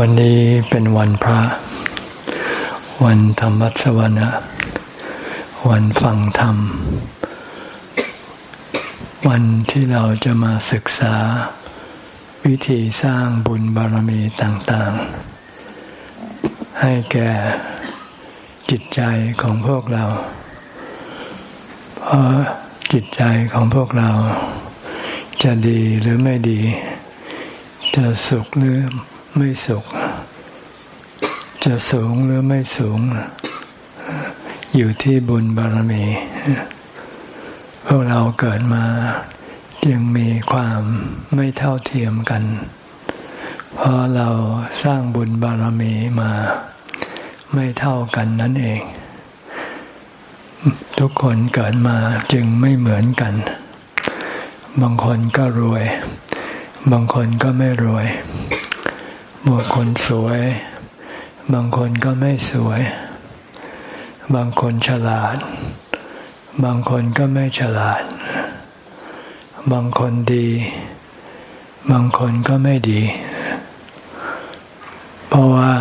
วันนี้เป็นวันพระ วันธรรมสวนะ วันฟังธรรม วันที่เราจะมาศึกษา วิธีสร้างบุญบารมีต่างๆ ให้แก่จิตใจของพวกเรา เพราะจิตใจของพวกเรา จะดีหรือไม่ดี จะสุขหรือ ไม่สุข จะสูงหรือไม่สูง อยู่ที่บุญบารมี พวกเราเกิดมาจึงมีความไม่เท่าเทียมกัน เพราะเราสร้างบุญบารมีมาไม่เท่ากันนั่นเอง ทุกคนเกิดมาจึงไม่เหมือนกัน บางคนก็รวย บางคนก็ไม่รวย บางคนสวย บางคนก็ไม่สวย บางคนฉลาด บางคนก็ไม่ฉลาด บางคนดี บางคนก็ไม่ดี เพราะว่า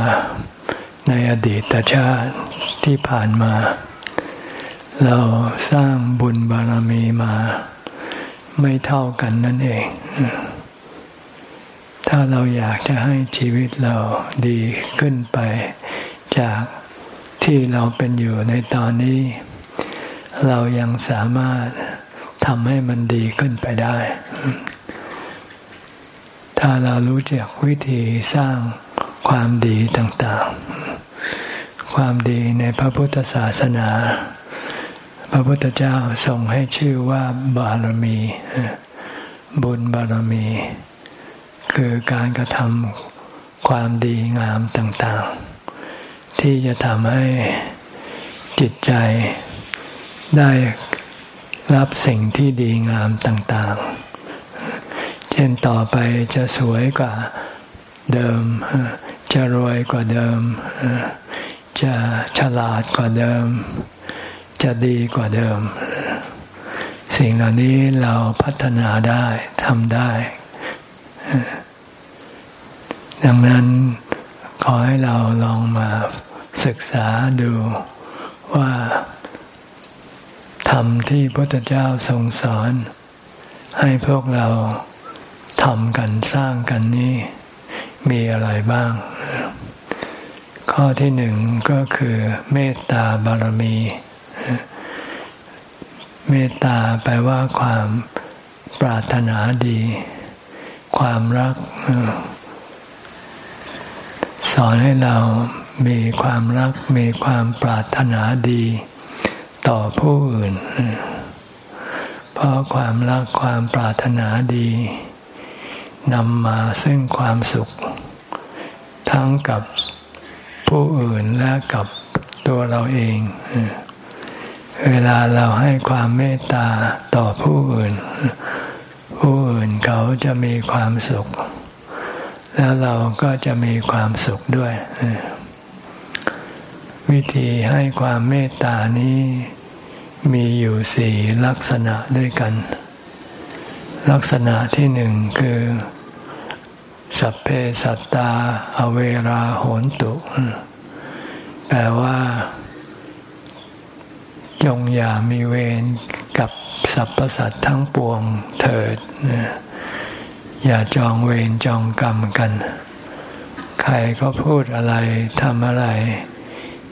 ในอดีตชาติที่ผ่านมา เราสร้างบุญบารมีมา ไม่เท่ากันนั่นเอง ถ้าเราอยากจะให้ชีวิตเราดีขึ้นไป จากที่เราเป็นอยู่ในตอนนี้ เรายังสามารถทำให้มันดีขึ้นไปได้ ถ้าเรารู้จักวิธีสร้างความดีต่างๆ ความดีในพระพุทธศาสนา พระพุทธเจ้าทรงให้ชื่อว่าบารมี บุญบารมี คือการกระทำความดีงามต่างๆ ที่จะทำให้จิตใจได้รับสิ่งที่ดีงามต่างๆ เช่นต่อไปจะสวยกว่าเดิม จะรวยกว่าเดิม จะฉลาดกว่าเดิม จะดีกว่าเดิม สิ่งเหล่านี้เราพัฒนาได้ทำได้ ดังนั้นขอให้เราลองมาศึกษาดูว่าธรรมที่พระพุทธเจ้าทรงสอน ให้พวกเราทำกันสร้างกันนี้มีอะไรบ้าง ข้อที่หนึ่งก็คือเมตตาบารมี เมตตาแปลว่าความปรารถนาดี ความรัก สอนให้เรามีความรักมีความปรารถนาดี ต่อผู้อื่น เพราะความรักความปรารถนาดีนำมาซึ่งความสุข ทั้งกับผู้อื่นและกับตัวเราเอง เวลาเราให้ความเมตตาต่อผู้อื่น ผู้อื่นเขาจะมีความสุข แล้วเราก็จะมีความสุขด้วย วิธีให้ความเมตตานี้มีอยู่สี่ลักษณะด้วยกัน ลักษณะที่หนึ่งคือ สัพเพสัตตา อเวราโหนตุ แปลว่า จงอย่ามีเวรกับสรรพสัตว์ทั้งปวงเถิด อย่าจองเวรจองกรรมกัน ใครก็พูดอะไรทำอะไร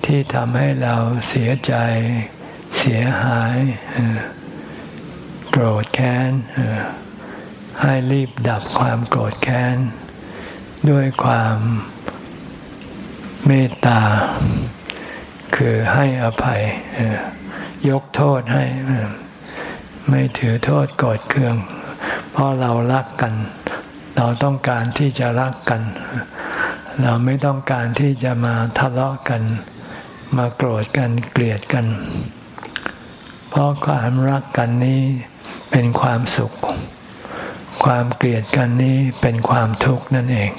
ที่ทำให้เราเสียใจ เสียหายโกรธแค้นให้รีบดับความโกรธแค้น ด้วยความเมตตา คือให้อภัย ยกโทษให้ ไม่ถือโทษโกรธเคือง เพราะเรารักกัน เราต้องการที่จะรักกัน เราไม่ต้องการที่จะมาทะเลาะกัน มาโกรธกันเกลียดกัน เพราะความรักกันนี้เป็นความสุข ความเกลียดกันนี้เป็นความทุกข์นั่นเอง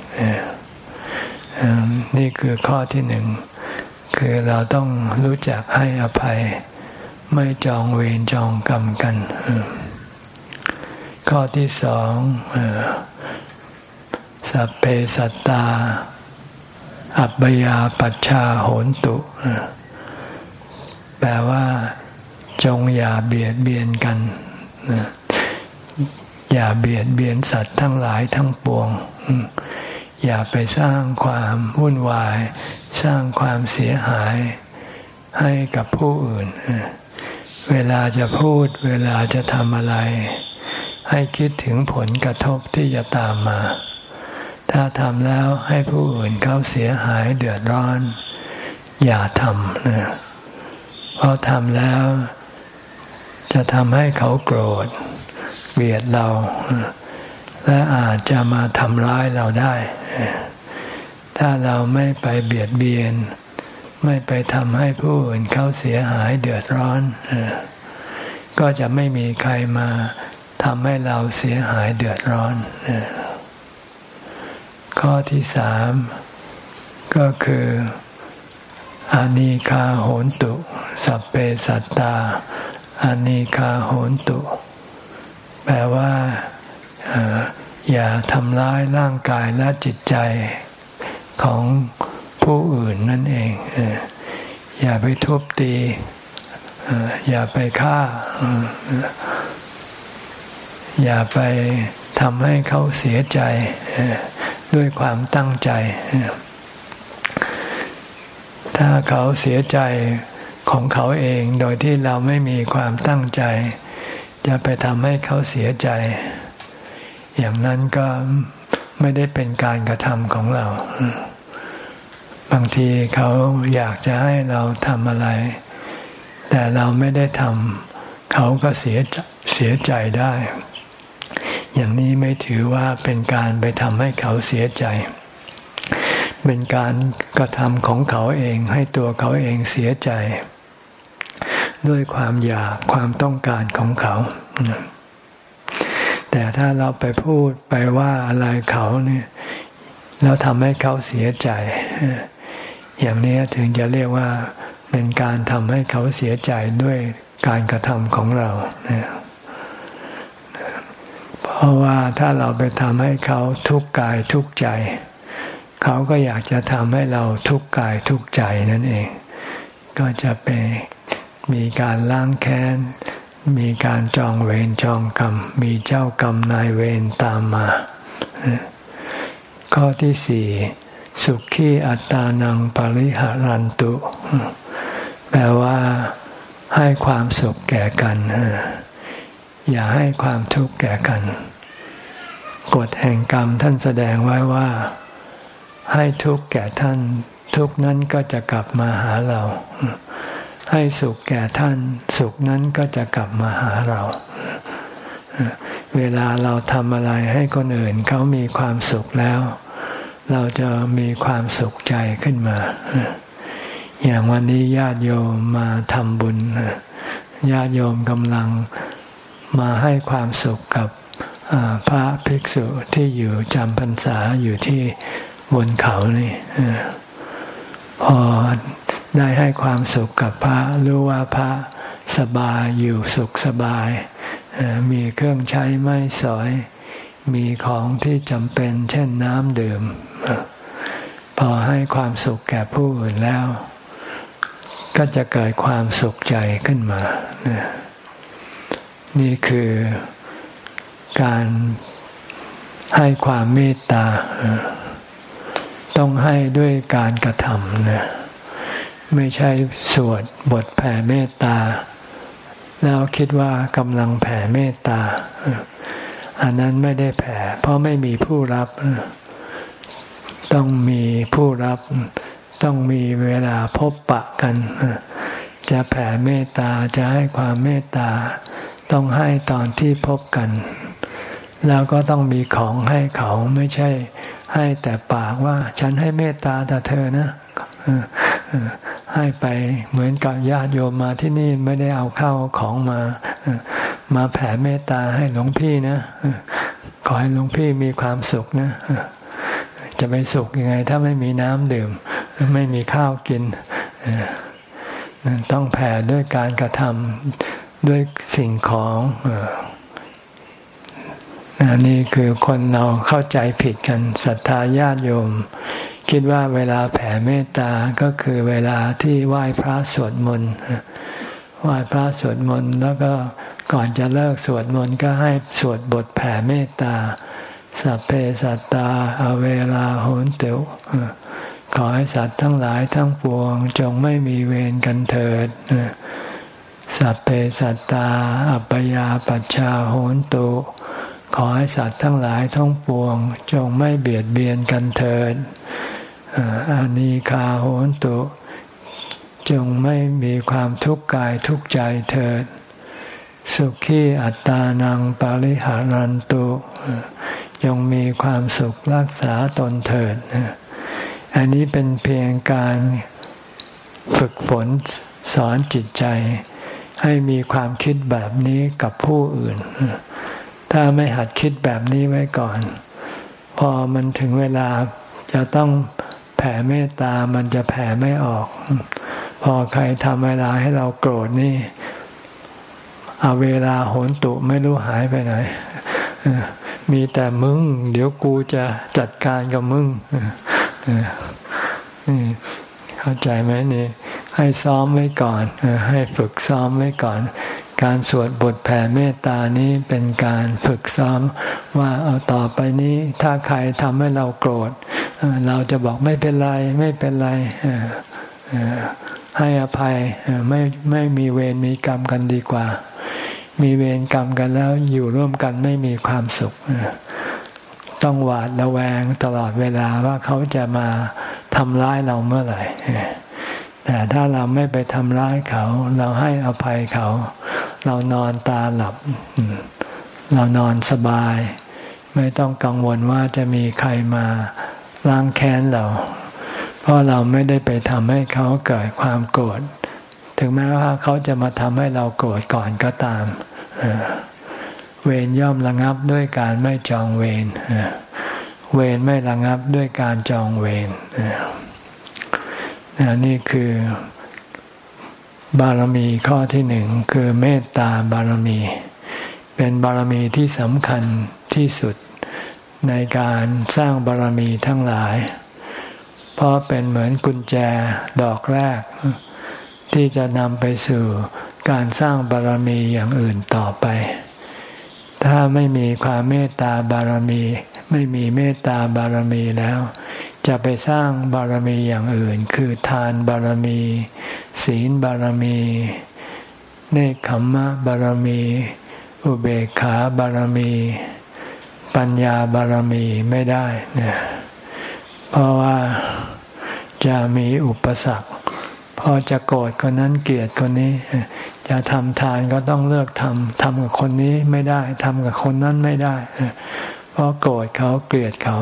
นี่คือข้อที่หนึ่งคือเราต้องรู้จักให้อภัย ไม่จองเวรจองกรรมกัน ข้อที่สอง สัพเพสัตตา อัปยาปัชชาโหนตุ แปลว่า จงอย่าเบียดเบียนกัน อย่าเบียดเบียนสัตว์ทั้งหลายทั้งปวง อย่าไปสร้างความวุ่นวาย สร้างความเสียหายให้กับผู้อื่น เวลาจะพูด เวลาจะทำอะไร ให้คิดถึงผลกระทบที่จะตามมา ถ้าทำแล้วให้ผู้อื่นเขาเสียหายเดือดร้อน อย่าทำนะเพราะทำแล้ว จะทำให้เขาโกรธเบียดเรา และอาจจะมาทำร้ายเราได้ ถ้าเราไม่ไปเบียดเบียน ไม่ไปทำให้ผู้อื่นเขาเสียหายเดือดร้อน ก็จะไม่มีใครมาทำให้เราเสียหายเดือดร้อน ข้อที่สามก็คืออานิคาโหนตุ สัพเพสัตตาอานิคาโหนตุ แปลว่าอย่าทำร้ายร่างกายและจิตใจของผู้อื่นนั่นเอง อย่าไปทุบตี อย่าไปฆ่า อย่าไป ทำให้เขาเสียใจด้วยความตั้งใจ ถ้าเขาเสียใจของเขาเองโดยที่เราไม่มีความตั้งใจ จะไปทำให้เขาเสียใจ อย่างนั้นก็ไม่ได้เป็นการกระทำของเรา บางทีเขาอยากจะให้เราทำอะไร แต่เราไม่ได้ทำเขาก็เสียเสียใจได้ อย่างนี้ไม่ถือว่าเป็นการไปทำให้เขาเสียใจ เป็นการกระทำของเขาเองให้ตัวเขาเองเสียใจ ด้วยความอยากความต้องการของเขาแต่ถ้าเราไปพูดไปว่าอะไรเขาเนี่ยแล้วทำให้เขาเสียใจ อย่างนี้ถึงจะเรียกว่าเป็นการทำให้เขาเสียใจด้วยการกระทำของเราเนี่ย เพราะว่าถ้าเราไปทำให้เขาทุกข์กายทุกข์ใจ เขาก็อยากจะทำให้เราทุกข์กายทุกข์ใจนั่นเอง ก็จะเป็นมีการล้างแค้น มีการจองเวรจองกรรม มีเจ้ากรรมนายเวรตามมา ข้อที่สี่สุขีอัตานังปริหารันตุ แปลว่าให้ความสุขแก่กัน อย่าให้ความทุกข์แก่กัน กฎแห่งกรรมท่านแสดงไว้ว่า ให้ทุกข์แก่ท่าน ทุกนั้นก็จะกลับมาหาเรา ให้สุขแก่ท่าน สุขนั้นก็จะกลับมาหาเรา เวลาเราทำอะไรให้คนอื่นเขามีความสุขแล้ว เราจะมีความสุขใจขึ้นมา อย่างวันนี้ญาติโยมมาทำบุญญาติโยมกำลัง มาให้ความสุขกับพระภิกษุที่อยู่จำพรรษาอยู่ที่บนเขานี่พอได้ให้ความสุขกับพระรู้ว่าพระสบายอยู่สุขสบาย มีเครื่องใช้ไม่สอย มีของที่จำเป็น เช่นน้ำดื่ม พอให้ความสุขแก่ผู้อื่นแล้ว ก็จะเกิดความสุขใจขึ้นมานี่ นี่คือการให้ความเมตตา ต้องให้ด้วยการกระทำนะไม่ใช่สวดบทแผ่เมตตา แล้วคิดว่ากำลังแผ่เมตตา อันนั้นไม่ได้แผ่ เพราะไม่มีผู้รับ ต้องมีผู้รับ ต้องมีเวลาพบปะกัน จะแผ่เมตตาจะให้ความเมตตา ต้องให้ตอนที่พบกัน แล้วก็ต้องมีของให้เขาไม่ใช่ให้แต่ปากว่า ฉันให้เมตตาแต่เธอนะให้ไปเหมือนกับญาติโยมมาที่นี่ไม่ได้เอาข้าวของมา มาแผ่เมตตาให้หลวงพี่นะขอให้หลวงพี่มีความสุขนะจะไปสุขยังไง ถ้าไม่มีน้ำดื่ม ไม่มีข้าวกินต้องแผ่ด้วยการกระทำ ด้วยสิ่งของนี่คือคนเราเข้าใจผิดกันศรัทธาญาติโยม คิดว่าเวลาแผ่เมตตาก็คือเวลาที่ไหว้พระสวดมนต์ไหว้พระสวดมนต์แล้วก็ก่อนจะเลิกสวดมนต์ก็ให้สวดบทแผ่เมตตา สัพเพสัตตาอเวลาโหนเตวขอให้สัตว์ทั้งหลายทั้งปวง จงไม่มีเวรกันเถิด สัพเพสัตตา อัปยาปัชชาโหนตุ ขอให้สัตว์ทั้งหลายทั้งปวง จงไม่เบียดเบียนกันเถิดอานีคาโหนตุ จงไม่มีความทุกข์กายทุกใจเถิด สุขีอัตตานังปาริหารันตุจงมีความสุขรักษาตนเถิด อันนี้เป็นเพียงการฝึกฝนสอนจิตใจ ให้มีความคิดแบบนี้กับผู้อื่น ถ้าไม่หัดคิดแบบนี้ไว้ก่อน พอมันถึงเวลาจะต้องแผ่เมตตามันจะแผ่ไม่ออก พอใครทำเวลาให้เราโกรธนี่เอาเวลาโหนตุไม่รู้หายไปไหนมีแต่มึง เดี๋ยวกูจะจัดการกับมึงเข้าใจไหมนี่ ให้ซ้อมไว้ก่อน ให้ฝึกซ้อมไว้ก่อน การสวดบทแผ่เมตตานี้เป็นการฝึกซ้อมว่าเอาต่อไปนี้ถ้าใครทำให้เราโกรธ เราจะบอกไม่เป็นไรไม่เป็นไรให้อภัยไม่ไม่มีเวรมีกรรมกันดีกว่า มีเวรกรรมกันแล้วอยู่ร่วมกันไม่มีความสุข ต้องหวาดระแวงตลอดเวลาว่าเขาจะมาทำร้ายเราเมื่อไหร่ แต่ถ้าเราไม่ไปทำร้ายเขา เราให้อภัยเขา เรานอนตาหลับ เรานอนสบาย ไม่ต้องกังวลว่าจะมีใครมาล้างแค้นเรา เพราะเราไม่ได้ไปทำให้เขาเกิดความโกรธ ถึงแม้ว่าเขาจะมาทำให้เราโกรธก่อนก็ตาม เวรย่อมระงับด้วยการไม่จองเวร เวรไม่ระงับด้วยการจองเวร นี่คือบารมีข้อที่หนึ่งคือเมตตาบารมี เป็นบารมีที่สำคัญที่สุดในการสร้างบารมีทั้งหลาย เพราะเป็นเหมือนกุญแจดอกแรก ที่จะนำไปสู่การสร้างบารมีอย่างอื่นต่อไป ถ้าไม่มีความเมตตาบารมี ไม่มีเมตตาบารมีแล้ว จะไปสร้างบารมีอย่างอื่น คือทานบารมี ศีลบารมี เนคขมมะบารมี อุเบกขาบารมี ปัญญาบารมีไม่ได้เนี่ยเพราะว่าจะมีอุปสรรคพอจะโกรธคนนั้นเกลียดคนนี้ จะทำทานก็ต้องเลือกทำทำกับคนนี้ไม่ได้ทำกับคนนั้นไม่ได้เพราะโกรธเขาเกลียดเขา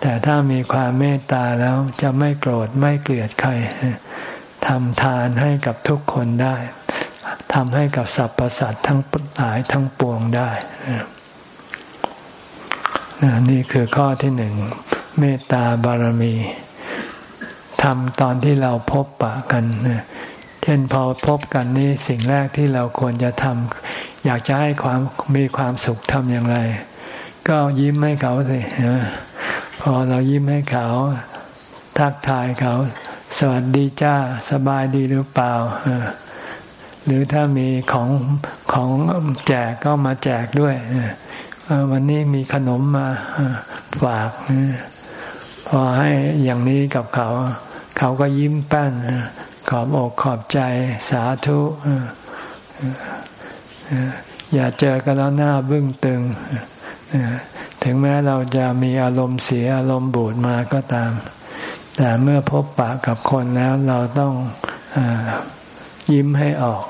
แต่ถ้ามีความเมตตาแล้วจะไม่โกรธไม่เกลียดใครทำทานให้กับทุกคนได้ทำให้กับสรรพสัตว์ทั้งหลายทั้งปวงได้นี่คือข้อที่หนึ่งเมตตาบารมีทำตอนที่เราพบปะกันเช่นพอพบกันนี่สิ่งแรกที่เราควรจะทำอยากจะให้ความมีความสุขทำอย่างไร ก็ยิ้มให้เขาสิ พอเรายิ้มให้เขา ทักทายเขา สวัสดีจ้า สบายดีหรือเปล่า หรือถ้ามีของของแจกก็มาแจกด้วยวันนี้มีขนมมาฝากพอให้อย่างนี้กับเขา เขาก็ยิ้มแป้นขอบอกขอบใจสาธุอย่าเจอกันแล้วหน้าบึ้งตึง ถึงแม้เราจะมีอารมณ์เสียอารมณ์บูดมาก็ตาม แต่เมื่อพบปะกับคนแล้วเราต้องอยิ้มให้ออก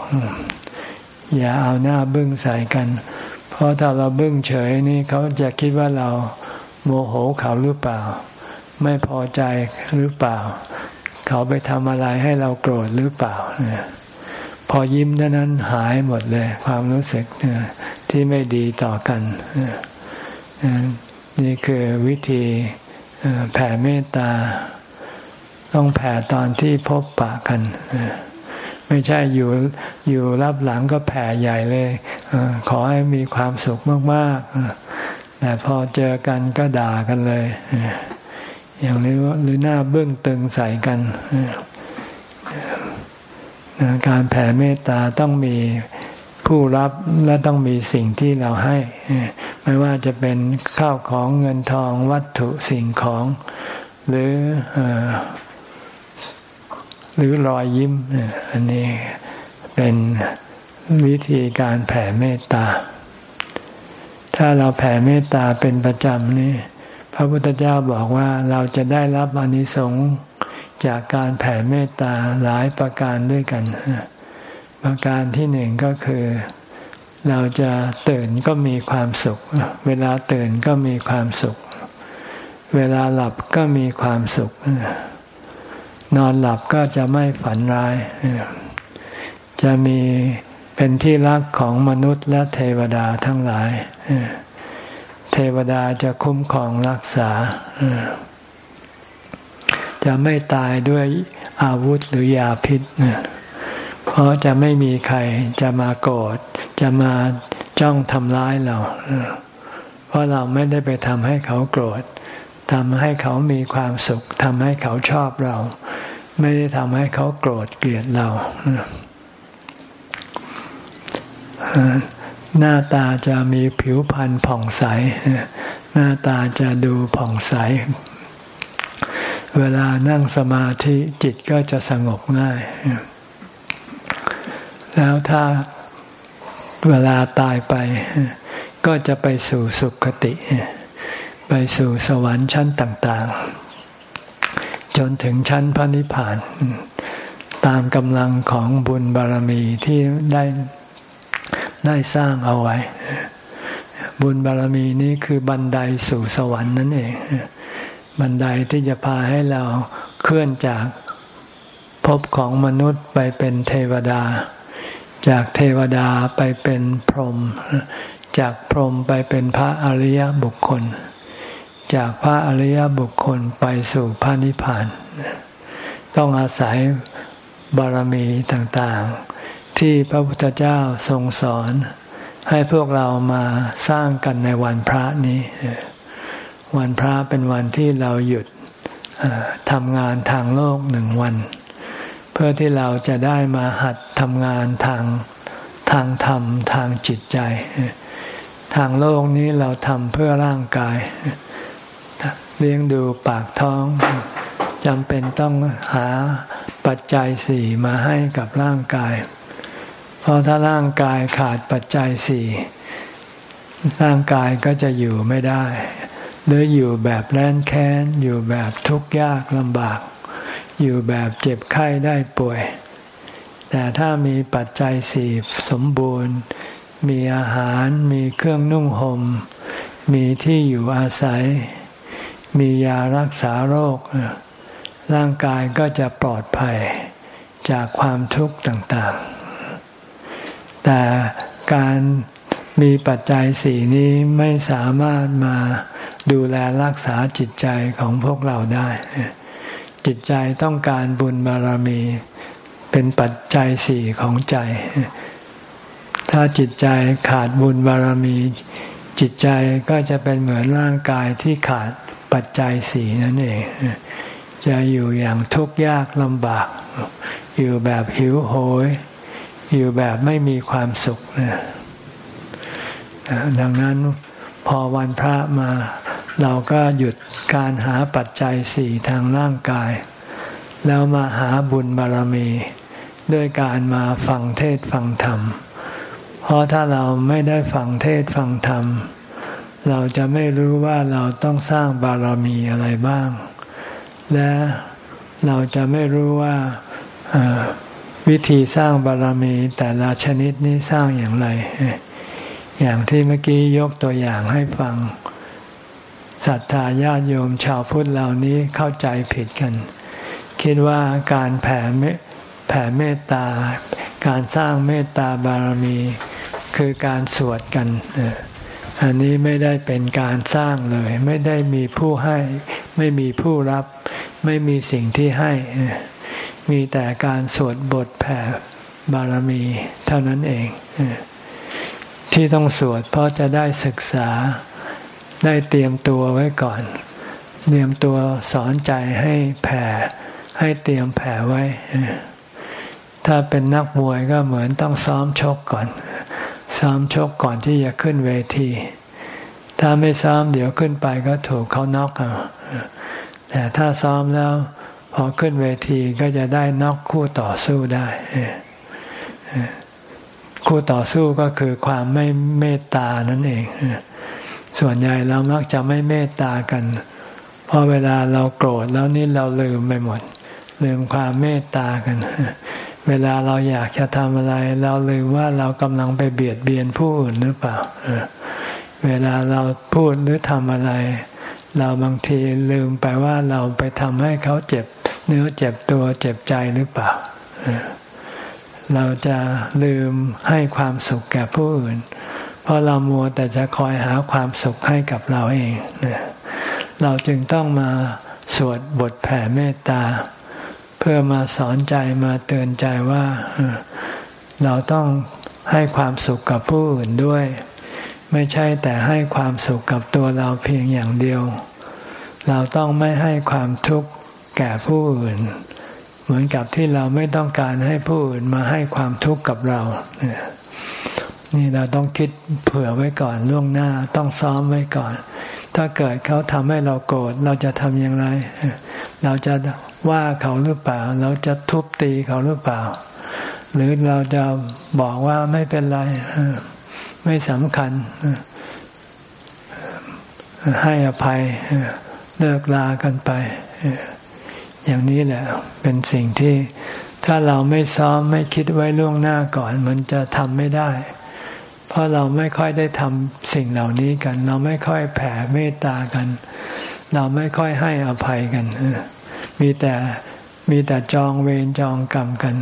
อย่าเอาหน้าบึ้งใส่กัน เพราะถ้าเราบึ้งเฉยนี่เขาจะคิดว่าเราโมโหเขาหรือเปล่า ไม่พอใจหรือเปล่า เขาไปทำอะไรให้เราโกรธหรือเปล่าพอยิ้มนั้นหายหมดเลย ความรู้สึกที่ไม่ดีต่อกัน นี่คือวิธีแผ่เมตตา ต้องแผ่ตอนที่พบปะกัน ไม่ใช่อยู่อยู่รับหลังก็แผ่ใหญ่เลยขอให้มีความสุขมากๆแต่พอเจอกันก็ด่ากันเลย อย่างนี้หรือหน้าเบื้องตึงใส่กันการแผ่เมตตาต้องมี ผู้รับและต้องมีสิ่งที่เราให้ ไม่ว่าจะเป็นข้าวของเงินทองวัตถุสิ่งของ หรือหรือรอยยิ้ม อันนี้เป็นวิธีการแผ่เมตตา ถ้าเราแผ่เมตตาเป็นประจำนี่พระพุทธเจ้าบอกว่าเราจะได้รับอนิสงส์จากการแผ่เมตตาหลายประการด้วยกัน ประการที่หนึ่งก็คือ เราจะตื่นก็มีความสุข เวลาตื่นก็มีความสุข เวลาหลับก็มีความสุข นอนหลับก็จะไม่ฝันร้าย จะมีเป็นที่รักของมนุษย์และเทวดาทั้งหลาย เทวดาจะคุ้มครองรักษา จะไม่ตายด้วยอาวุธหรือยาพิษเพราะจะไม่มีใครจะมาโกรธจะมาจ้องทำร้ายเรา เพราะเราไม่ได้ไปทำให้เขาโกรธทำให้เขามีความสุขทำให้เขาชอบเรา ไม่ได้ทำให้เขาโกรธเกลียดเรา หน้าตาจะมีผิวพรรณผ่องใส หน้าตาจะดูผ่องใส เวลานั่งสมาธิจิตก็จะสงบง่าย แล้วถ้าเวลาตายไป ก็จะไปสู่สุคติ ไปสู่สวรรค์ชั้นต่าง ๆ จนถึงชั้นพระนิพพาน ตามกำลังของบุญบารมีที่ได้ได้สร้างเอาไว้ บุญบารมีนี้คือบันไดสู่สวรรค์นั่นเอง บันไดที่จะพาให้เราเคลื่อนจากภพของมนุษย์ไปเป็นเทวดา จากเทวดาไปเป็นพรหมจากพรหมไปเป็นพระอริยบุคคล จากพระอริยบุคคลไปสู่พระนิพพาน ต้องอาศัยบารมีต่างๆ ที่พระพุทธเจ้าทรงสอน ให้พวกเรามาสร้างกันในวันพระนี้ วันพระเป็นวันที่เราหยุดทำงานทางโลกหนึ่งวัน เพื่อที่เราจะได้มาหัดทำงานทางทางธรรมทางจิตใจ ทางโลกนี้เราทำเพื่อร่างกาย เลี้ยงดูปากท้องจำเป็นต้องหาปัจจัยสี่มาให้กับร่างกาย เพราะถ้าร่างกายขาดปัจจัยสี่ร่างกายก็จะอยู่ไม่ได้ หรืออยู่แบบแร้นแค้น อยู่แบบทุกข์ยากลำบาก อยู่แบบเจ็บไข้ได้ป่วย แต่ถ้ามีปัจจัยสี่สมบูรณ์ มีอาหารมีเครื่องนุ่งหม่มมีที่อยู่อาศัย มียารักษาโรค ร่างกายก็จะปลอดภัยจากความทุกข์ต่างๆ แต่การมีปัจจัยสี่นี้ไม่สามารถมาดูแลรักษาจิตใจของพวกเราได้ จิตใจต้องการบุญบารมี เป็นปัจจัยสี่ของใจ ถ้าจิตใจขาดบุญบารมี จิตใจก็จะเป็นเหมือนร่างกายที่ขาดปัจจัยสี่นั่นเอง จะอยู่อย่างทุกข์ยากลำบาก อยู่แบบหิวโหย อยู่แบบไม่มีความสุขนะดังนั้นพอวันพระมา เราก็หยุดการหาปัจจัยสี่ทางร่างกาย แล้วมาหาบุญบารมี ด้วยการมาฟังเทศฟังธรรม เพราะถ้าเราไม่ได้ฟังเทศฟังธรรม เราจะไม่รู้ว่าเราต้องสร้างบารมีอะไรบ้าง และเราจะไม่รู้ว่าวิธีสร้างบารมี แต่ละชนิดนี้สร้างอย่างไร อย่างที่เมื่อกี้ยกตัวอย่างให้ฟัง ศรัทธาญาติโยมชาวพุทธเหล่านี้เข้าใจผิดกัน คิดว่าการแผ่เมแผ่เมตตา การสร้างเมตตาบารมี คือการสวดกันอันนี้ไม่ได้เป็นการสร้างเลย ไม่ได้มีผู้ให้ ไม่มีผู้รับ ไม่มีสิ่งที่ให้ มีแต่การสวดบทแผ่บารมี เท่านั้นเองที่ต้องสวดเพราะจะได้ศึกษา ได้เตรียมตัวไว้ก่อน เตรียมตัวสอนใจให้แผ่ ให้เตรียมแผ่ไว้ ถ้าเป็นนักมวยก็เหมือนต้องซ้อมชกก่อน ซ้อมชกก่อนที่จะขึ้นเวที ถ้าไม่ซ้อมเดี๋ยวขึ้นไปก็ถูกเขาน็อกเอาแต่ถ้าซ้อมแล้วพอขึ้นเวทีก็จะได้น็อกคู่ต่อสู้ได้คู่ต่อสู้ก็คือความไม่เมตตานั่นเอง ส่วนใหญ่เรามักจะไม่เมตตากัน เพราะเวลาเราโกรธแล้วนี่เราลืมไปหมด ลืมความเมตตากัน เวลาเราอยากจะทำอะไร เราลืมว่าเรากำลังไปเบียดเบียนผู้อื่นหรือเปล่า เวลาเราพูดหรือทำอะไร เราบางทีลืมไปว่าเราไปทำให้เขาเจ็บ เนื้อเจ็บตัวเจ็บใจหรือเปล่า เราจะลืมให้ความสุขแก่ผู้อื่น เพราะเรามัวแต่จะคอยหาความสุขให้กับเราเอง เราจึงต้องมาสวดบทแผ่เมตตา เพื่อมาสอนใจมาเตือนใจว่า เราต้องให้ความสุขกับผู้อื่นด้วย ไม่ใช่แต่ให้ความสุขกับตัวเราเพียงอย่างเดียว เราต้องไม่ให้ความทุกข์แก่ผู้อื่น เหมือนกับที่เราไม่ต้องการให้ผู้อื่นมาให้ความทุกข์กับเรา นี่เราต้องคิดเผื่อไว้ก่อนล่วงหน้าต้องซ้อมไว้ก่อน ถ้าเกิดเขาทำให้เราโกรธเราจะทำอย่างไร เราจะว่าเขาหรือเปล่า เราจะทุบตีเขาหรือเปล่า หรือเราจะบอกว่าไม่เป็นไรไม่สำคัญ ให้อภัยเลิกลากันไป อย่างนี้แหละ เป็นสิ่งที่ถ้าเราไม่ซ้อมไม่คิดไว้ล่วงหน้าก่อน มันจะทำไม่ได้ เพราะเราไม่ค่อยได้ทำสิ่งเหล่านี้กัน เราไม่ค่อยแผ่เมตตากัน เราไม่ค่อยให้อภัยกัน มีแต่มีแต่จองเวรจองกรรมกัน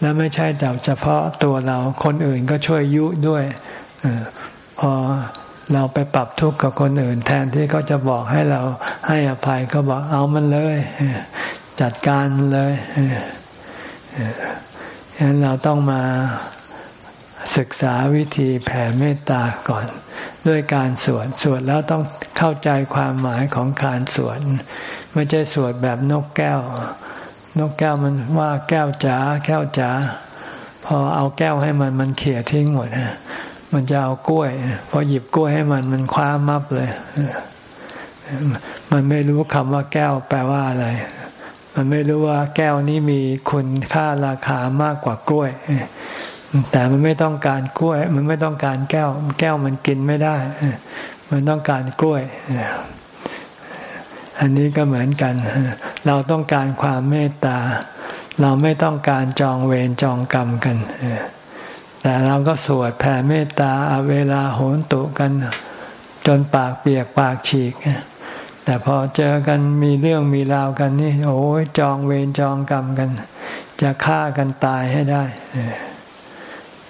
แล้วไม่ใช่แต่เฉพาะตัวเราคนอื่นก็ช่วยยุด้วยพอเราไปปรับทุกข์กับคนอื่น แทนที่เขาจะบอกให้เราให้อภัยก็บอกเอามันเลย จัดการมันเลยฉะนั้นเราต้องมา ศึกษาวิธีแผ่เมตตาก่อน ด้วยการสวดสวดแล้วต้องเข้าใจความหมายของการสวดไม่ใช่สวดแบบนกแก้ว นกแก้วมันว่าแก้วจ๋าแก้วจ๋าพอเอาแก้วให้มันมันเขี่ยทิ้งหมดมันจะเอากล้วย พอหยิบกล้วยให้มันมันคว้ามับเลย มันไม่รู้คำว่าแก้วแปลว่าอะไร มันไม่รู้ว่าแก้วนี้มีคุณค่าราคามากกว่ากล้วย แต่มันไม่ต้องการกล้วย มันไม่ต้องการแก้ว แก้วมันกินไม่ได้ มันต้องการกล้วย อันนี้ก็เหมือนกัน เราต้องการความเมตตา เราไม่ต้องการจองเวรจองกรรมกัน แต่เราก็สวดแผ่เมตตาเวลาโหนตุกัน จนปากเปียกปากฉีก แต่พอเจอกันมีเรื่องมีราวกันนี่ โอ้ยจองเวรจองกรรมกัน จะฆ่ากันตายให้ได้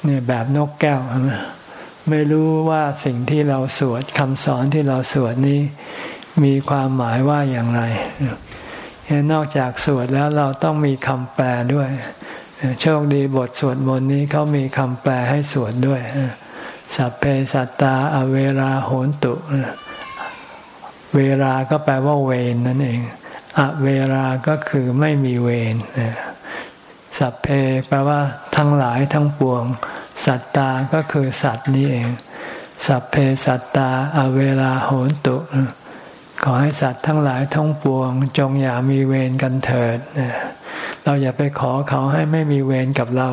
นี่แบบนกแก้ว ไม่รู้ว่าสิ่งที่เราสวดคำสอนที่เราสวดนี้ มีความหมายว่าอย่างไรนอกจากสวดแล้วเราต้องมีคำแปลด้วย โชคดีบทสวดมนต์นี้เขามีคำแปลให้สวดด้วย สัพเพสัตตาอเวราโหนตุ เวลาก็แปลว่าเวรนนั่นเอง อเวราก็คือไม่มีเวร สัพเพแปลว่าทั้งหลายทั้งปวง สัตตาก็คือสัตว์นี้เอง สัพเพสัตตาอเวราโหนตุ ขอให้สัตว์ทั้งหลายทั้งปวง จงอย่ามีเวรกันเถิด เราอย่าไปขอเขาให้ไม่มีเวรกับเรา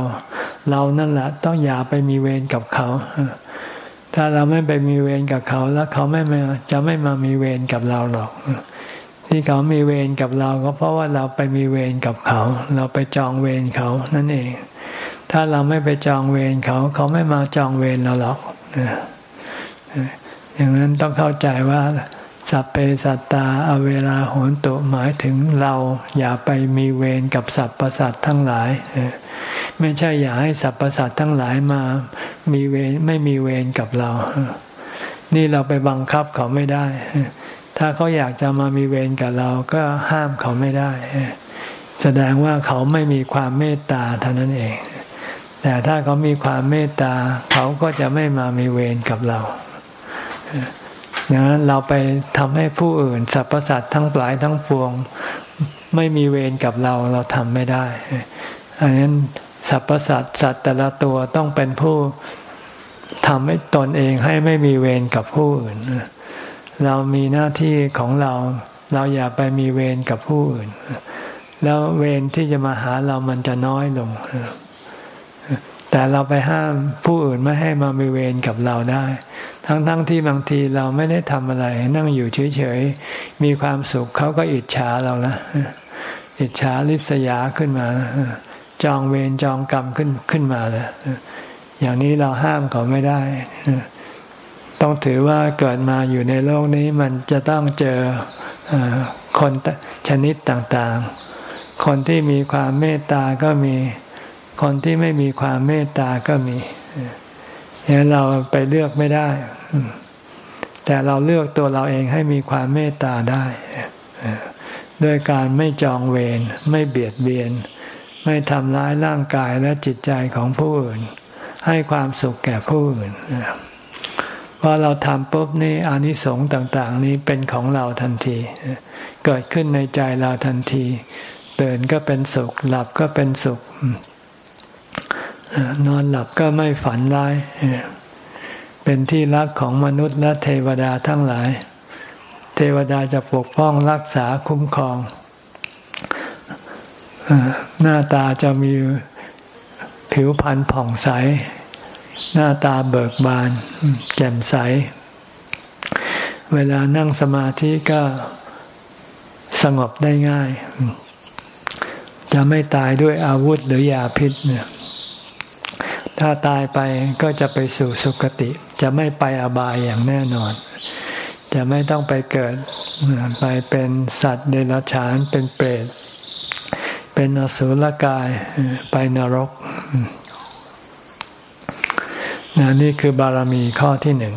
เรานั่นแหละต้องอย่าไปมีเวรกับเขา ถ้าเราไม่ไปมีเวรกับเขาแล้วเขาไม่มาจะไม่มามีเวรกับเราหรอก ที่เขามีเวรกับเราก็เพราะว่าเราไปมีเวรกับเขา เราไปจองเวรเขานั่นเอง ถ้าเราไม่ไปจองเวรเขา เขาไม่มาจองเวรเราหรอกอย่างนั้นต้องเข้าใจว่าสัพเพสัตตาอเวลาโหนตุหมายถึงเราอย่าไปมีเวรกับสัพพสัตทั้งหลาย ไม่ใช่อย่าให้สัพพสัตทั้งหลายมามีเวรไม่มีเวรกับเรา นี่เราไปบังคับเขาไม่ได้ ถ้าเขาอยากจะมามีเวรกับเราก็ห้ามเขาไม่ได้ แสดงว่าเขาไม่มีความเมตตาเท่านั้นเอง แต่ถ้าเขามีความเมตตา เขาก็จะไม่มามีเวรกับเราดังนั้นเราไปทำให้ผู้อื่นสรรพสัตว์ทั้งหลายทั้งปวง ไม่มีเวรกับเราเราทำไม่ได้ อันนั้นสรรพสัตว์สัตว์แต่ละตัวต้องเป็นผู้ทำให้ตนเองให้ไม่มีเวรกับผู้อื่น เรามีหน้าที่ของเรา เราอย่าไปมีเวรกับผู้อื่น แล้วเวรที่จะมาหาเรามันจะน้อยลง แต่เราไปห้ามผู้อื่นไม่ให้มามีเวรกับเราได้ ทั้งๆทที่บางทีเราไม่ได้ทำอะไร นั่งอยู่เฉยๆ มีความสุขเขาก็อิจฉาเราละอิจฉาริษยาขึ้นมา จองเวรจองกรรมขึ้นขึ้นมาแล้วอย่างนี้เราห้ามเขาไม่ได้ ต้องถือว่าเกิดมาอยู่ในโลกนี้มันจะต้องเจอคนชนิดต่างๆ คนที่มีความเมตตาก็มี คนที่ไม่มีความเมตตาก็มีฉะนั้นเราไปเลือกไม่ได้ แต่เราเลือกตัวเราเองให้มีความเมตตาได้ด้วยการไม่จองเวรไม่เบียดเบียน ไม่ทำร้ายร่างกายและจิตใจของผู้อื่น ให้ความสุขแก่ผู้อื่น พอเราทำปุ๊บนี่อานิสงส์ต่าง ๆ นี้เป็นของเราทันที เกิดขึ้นในใจเราทันทีตือนก็เป็นสุข หลับก็เป็นสุข นอนหลับก็ไม่ฝันร้าย เป็นที่รักของมนุษย์และเทวดาทั้งหลาย เทวดาจะปกป้องรักษาคุ้มครอง หน้าตาจะมีผิวพรรณผ่องใส หน้าตาเบิกบาน แจ่มใส เวลานั่งสมาธิก็สงบได้ง่าย จะไม่ตายด้วยอาวุธหรือยาพิษเนี่ยถ้าตายไปก็จะไปสู่สุคติ จะไม่ไปอบายอย่างแน่นอน จะไม่ต้องไปเกิดไปเป็นสัตว์เดรัจฉานเป็นเปรต เป็นอสุรกายไปนรก นนี่คือบารมีข้อที่หนึ่ง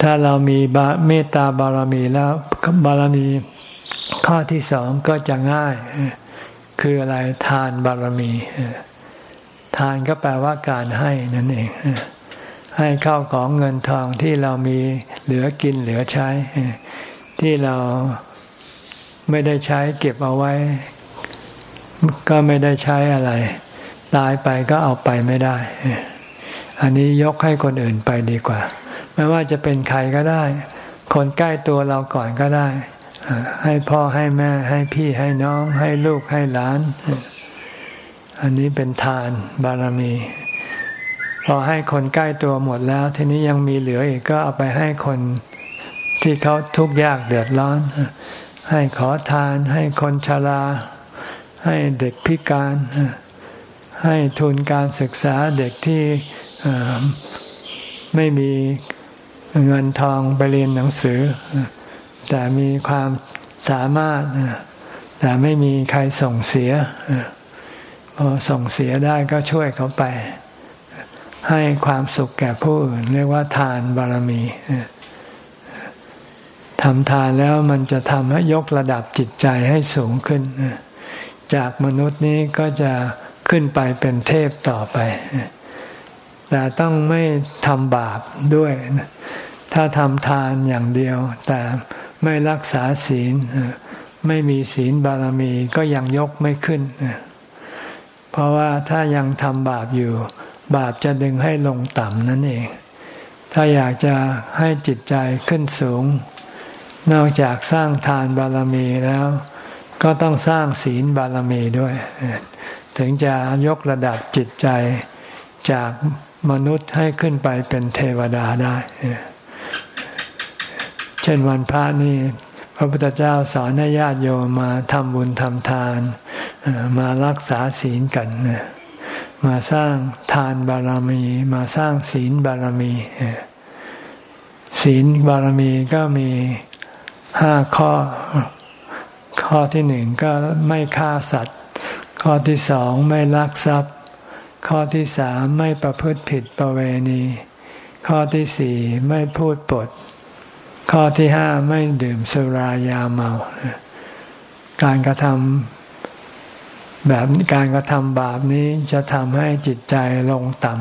ถ้าเรามีเมตตาบารมีแล้วบารมีข้อที่สองก็จะง่าย คืออะไรทานบารมี ทานก็แปลว่าการให้นั่นเอง ให้เข้าของเงินทองที่เรามีเหลือกินเหลือใช้ ที่เราไม่ได้ใช้เก็บเอาไว้ ก็ไม่ได้ใช้อะไร ตายไปก็เอาไปไม่ได้ อันนี้ยกให้คนอื่นไปดีกว่า ไม่ว่าจะเป็นใครก็ได้ คนใกล้ตัวเราก่อนก็ได้ ให้พ่อให้แม่ให้พี่ให้น้อง ให้ลูกให้หลาน อันนี้เป็นทานบารมี พอให้คนใกล้ตัวหมดแล้ว ทีนี้ยังมีเหลืออีกก็เอาไปให้คนที่เขาทุกข์ยากเดือดร้อน ให้ขอทาน ให้คนชรา ให้เด็กพิการ ให้ทุนการศึกษาเด็กที่ ไม่มีเงินทองไปเรียนหนังสือ แต่มีความสามารถ แต่ไม่มีใครส่งเสียพอส่งเสียได้ก็ช่วยเขาไป ให้ความสุขแก่ผู้อื่น เรียกว่าทานบารมีทำทานแล้วมันจะทำให้ยกระดับจิตใจให้สูงขึ้น จากมนุษย์นี้ก็จะขึ้นไปเป็นเทพต่อไป แต่ต้องไม่ทำบาปด้วย ถ้าทำทานอย่างเดียว แต่ไม่รักษาศีล ไม่มีศีลบารมีก็ยังยกไม่ขึ้น เพราะว่าถ้ายังทำบาปอยู่ บาปจะดึงให้ลงต่ำนั่นเอง ถ้าอยากจะให้จิตใจขึ้นสูง นอกจากสร้างทานบารมีแล้ว ก็ต้องสร้างศีลบารมีด้วย ถึงจะยกระดับจิตใจจาก มนุษย์ให้ขึ้นไปเป็นเทวดาได้ เช่นวันพระนี่ พระพุทธเจ้าสอนให้ญาติโยมมาทำบุญทำทาน มารักษาศีลกัน มาสร้างทานบารมี มาสร้างศีลบารมี ศีลบารมีก็มีห้าข้อ ข้อที่หนึ่งก็ไม่ฆ่าสัตว์ ข้อที่สองไม่ลักทรัพย์ ข้อที่สามไม่ประพฤติผิดประเวณี ข้อที่สี่ไม่พูดปด ข้อที่ห้าไม่ดื่มสุรายาเมา การกระทำแบบการกระทำบาปนี้จะทำให้จิตใจลงต่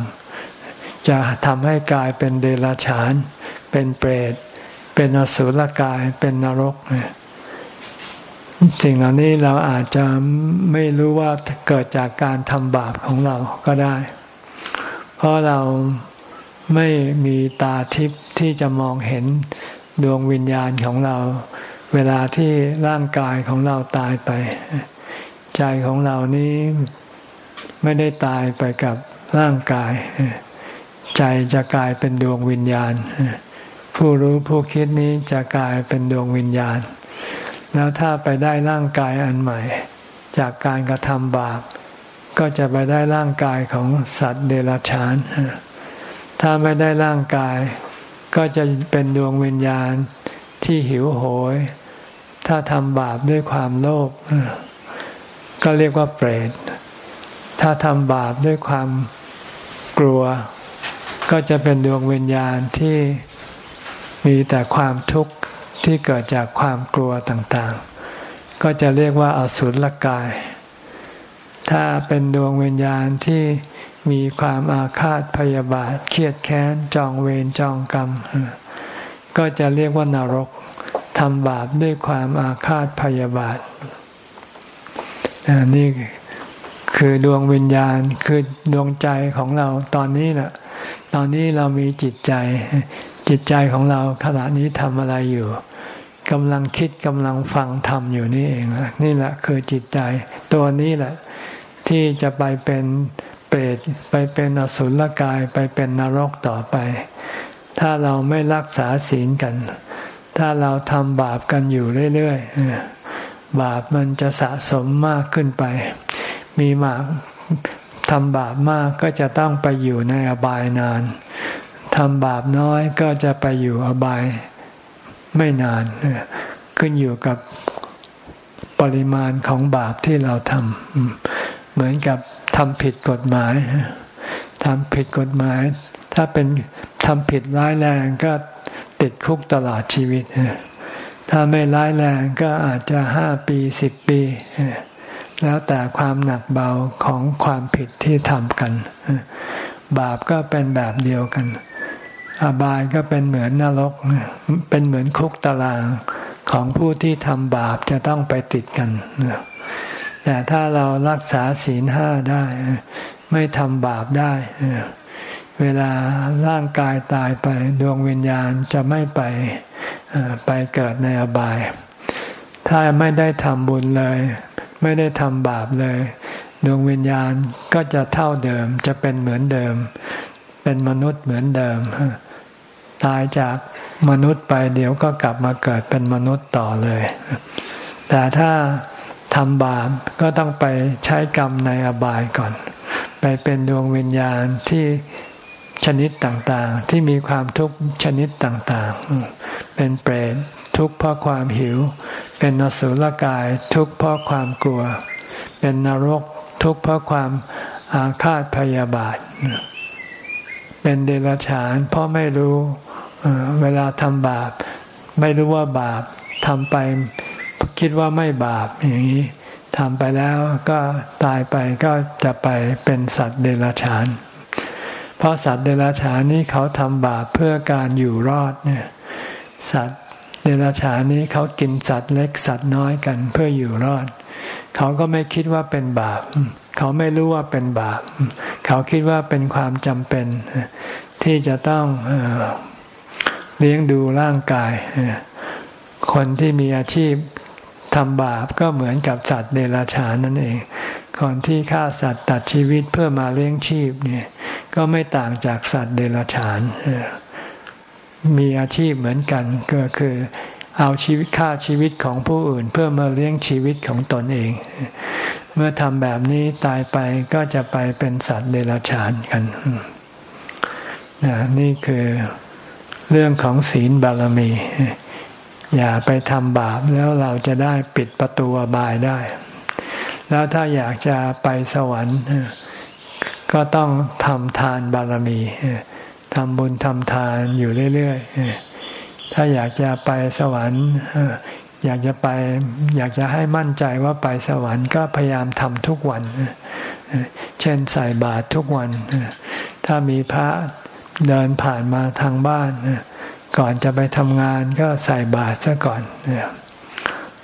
ำจะทำให้กลายเป็นเดรัจฉาน เป็นเปรตเเป็นอสุรกายเป็นนรก สิ่งเหล่านี้เราอาจจะไม่รู้ว่าเกิดจากการทำบาปของเราก็ได้ เพราะเราไม่มีตาทิพย์ที่จะมองเห็นดวงวิญญาณของเรา เวลาที่ร่างกายของเราตายไป ใจของเรานี้ไม่ได้ตายไปกับร่างกาย ใจจะกลายเป็นดวงวิญญาณ ผู้รู้ผู้คิดนี้จะกลายเป็นดวงวิญญาณ แล้วถ้าไปได้ร่างกายอันใหม่ จากการกระทำบาป ก็จะไปได้ร่างกายของสัตว์เดรัจฉาน ถ้าไม่ได้ร่างกาย ก็จะเป็นดวงวิญญาณที่หิวโหย ถ้าทำบาปด้วยความโลภก็เรียกว่าเปรต ถ้าทำบาปด้วยความกลัว ก็จะเป็นดวงวิญญาณที่มีแต่ความทุกข์ ที่เกิดจากความกลัวต่างๆ ก็จะเรียกว่าอสุรกาย ถ้าเป็นดวงวิญญาณที่มีความอาฆาตพยาบาท เครียดแค้น จองเวรจองกรรม ก็จะเรียกว่านรกทำบาปด้วยความอาฆาตพยาบาทนี่คือดวงวิญญาณคือดวงใจของเราตอนนี้นะ่ะตอนนี้เรามีจิตใจ จิตใจของเราขณะนี้ทำอะไรอยู่ กำลังคิดกำลังฟังทำอยู่นี่เองนี่แหละคือจิตใจ ตัวนี้แหละ ที่จะไปเป็นเปรตไปเป็นอสุรกายไปเป็นนรกต่อไป ถ้าเราไม่รักษาศีลกัน ถ้าเราทำบาปกันอยู่เรื่อยๆบาปมันจะสะสมมากขึ้นไป มีมากทำบาปมากก็จะต้องไปอยู่ในอบายนานทำบาปน้อยก็จะไปอยู่อบาย ไม่นาน ขึ้นอยู่กับปริมาณของบาปที่เราทำเหมือนกับทำผิดกฎหมายทำผิดกฎหมาย ถ้าเป็นทำผิดร้ายแรงก็ติดคุกตลอดชีวิต ถ้าไม่ร้ายแรงก็อาจจะห้าปีสิบปี แล้วแต่ความหนักเบาของความผิดที่ทำกัน บาปก็เป็นแบบเดียวกัน อบายก็เป็นเหมือนนรก เป็นเหมือนคุกตารางของผู้ที่ทำบาปจะต้องไปติดกันแต่ถ้าเรารักษาศีลห้าได้ ไม่ทำบาปได้ เวลาร่างกายตายไปดวงวิญญาณจะไม่ไปไปเกิดในอบาย ถ้าไม่ได้ทำบุญเลย ไม่ได้ทำบาปเลย ดวงวิญญาณก็จะเท่าเดิมจะเป็นเหมือนเดิม เป็นมนุษย์เหมือนเดิม ตายจากมนุษย์ไปเดี๋ยวก็กลับมาเกิดเป็นมนุษย์ต่อเลย แต่ถ้าทำบาปก็ต้องไปใช้กรรมในอบายก่อน ไปเป็นดวงวิญญาณที่ชนิดต่างๆ ที่มีความทุกข์ชนิดต่างๆ เป็นเปรตทุกข์เพราะความหิว เป็นนสุลกายทุกข์เพราะความกลัว เป็นนรกทุกข์เพราะความอาฆาตพยาบาท เป็นเดรัจฉานเพราะไม่รู้ เวลาทำบาป ไม่รู้ว่าบาปทำไปคิดว่าไม่บาปอย่างนี้ทำไปแล้วก็ตายไปก็จะไปเป็นสัตว์เดรัจฉาน เพราะสัตว์เดรัจฉานนี้เขาทำบาปเพื่อการอยู่รอดเนี่ยสัตว์เดรัจฉานนี้เขากินสัตว์เล็กสัตว์น้อยกันเพื่ออยู่รอด เขาก็ไม่คิดว่าเป็นบาป เขาไม่รู้ว่าเป็นบาป เขาคิดว่าเป็นความจำเป็นที่จะต้อง เลี้ยงดูร่างกาย คนที่มีอาชีพทำบาปก็เหมือนกับสัตว์เดรัจฉานนั่นเอง คนที่ฆ่าสัตว์ตัดชีวิตเพื่อมาเลี้ยงชีพเนี่ย ก็ไม่ต่างจากสัตว์เดรัจฉาน มีอาชีพเหมือนกันก็คือเอาชีวิตค่าชีวิตของผู้อื่นเพื่อมาเลี้ยงชีวิตของตนเอง เมื่อทำแบบนี้ตายไปก็จะไปเป็นสัตว์เดรัจฉานกันนนี่คือ เรื่องของศีลบารมี อย่าไปทำบาปแล้วเราจะได้ปิดประตูบายได้ แล้วถ้าอยากจะไปสวรรค์ก็ต้องทำทานบารมีทำบุญทำทานอยู่เรื่อยๆ ถ้าอยากจะไปสวรรค์อยากจะไปอยากจะให้มั่นใจว่าไปสวรรค์ก็พยายามทำทุกวัน เช่นใส่บาตรทุกวัน ถ้ามีพระ เดินผ่านมาทางบ้าน ก่อนจะไปทำงานก็ใส่บาตรซะก่อน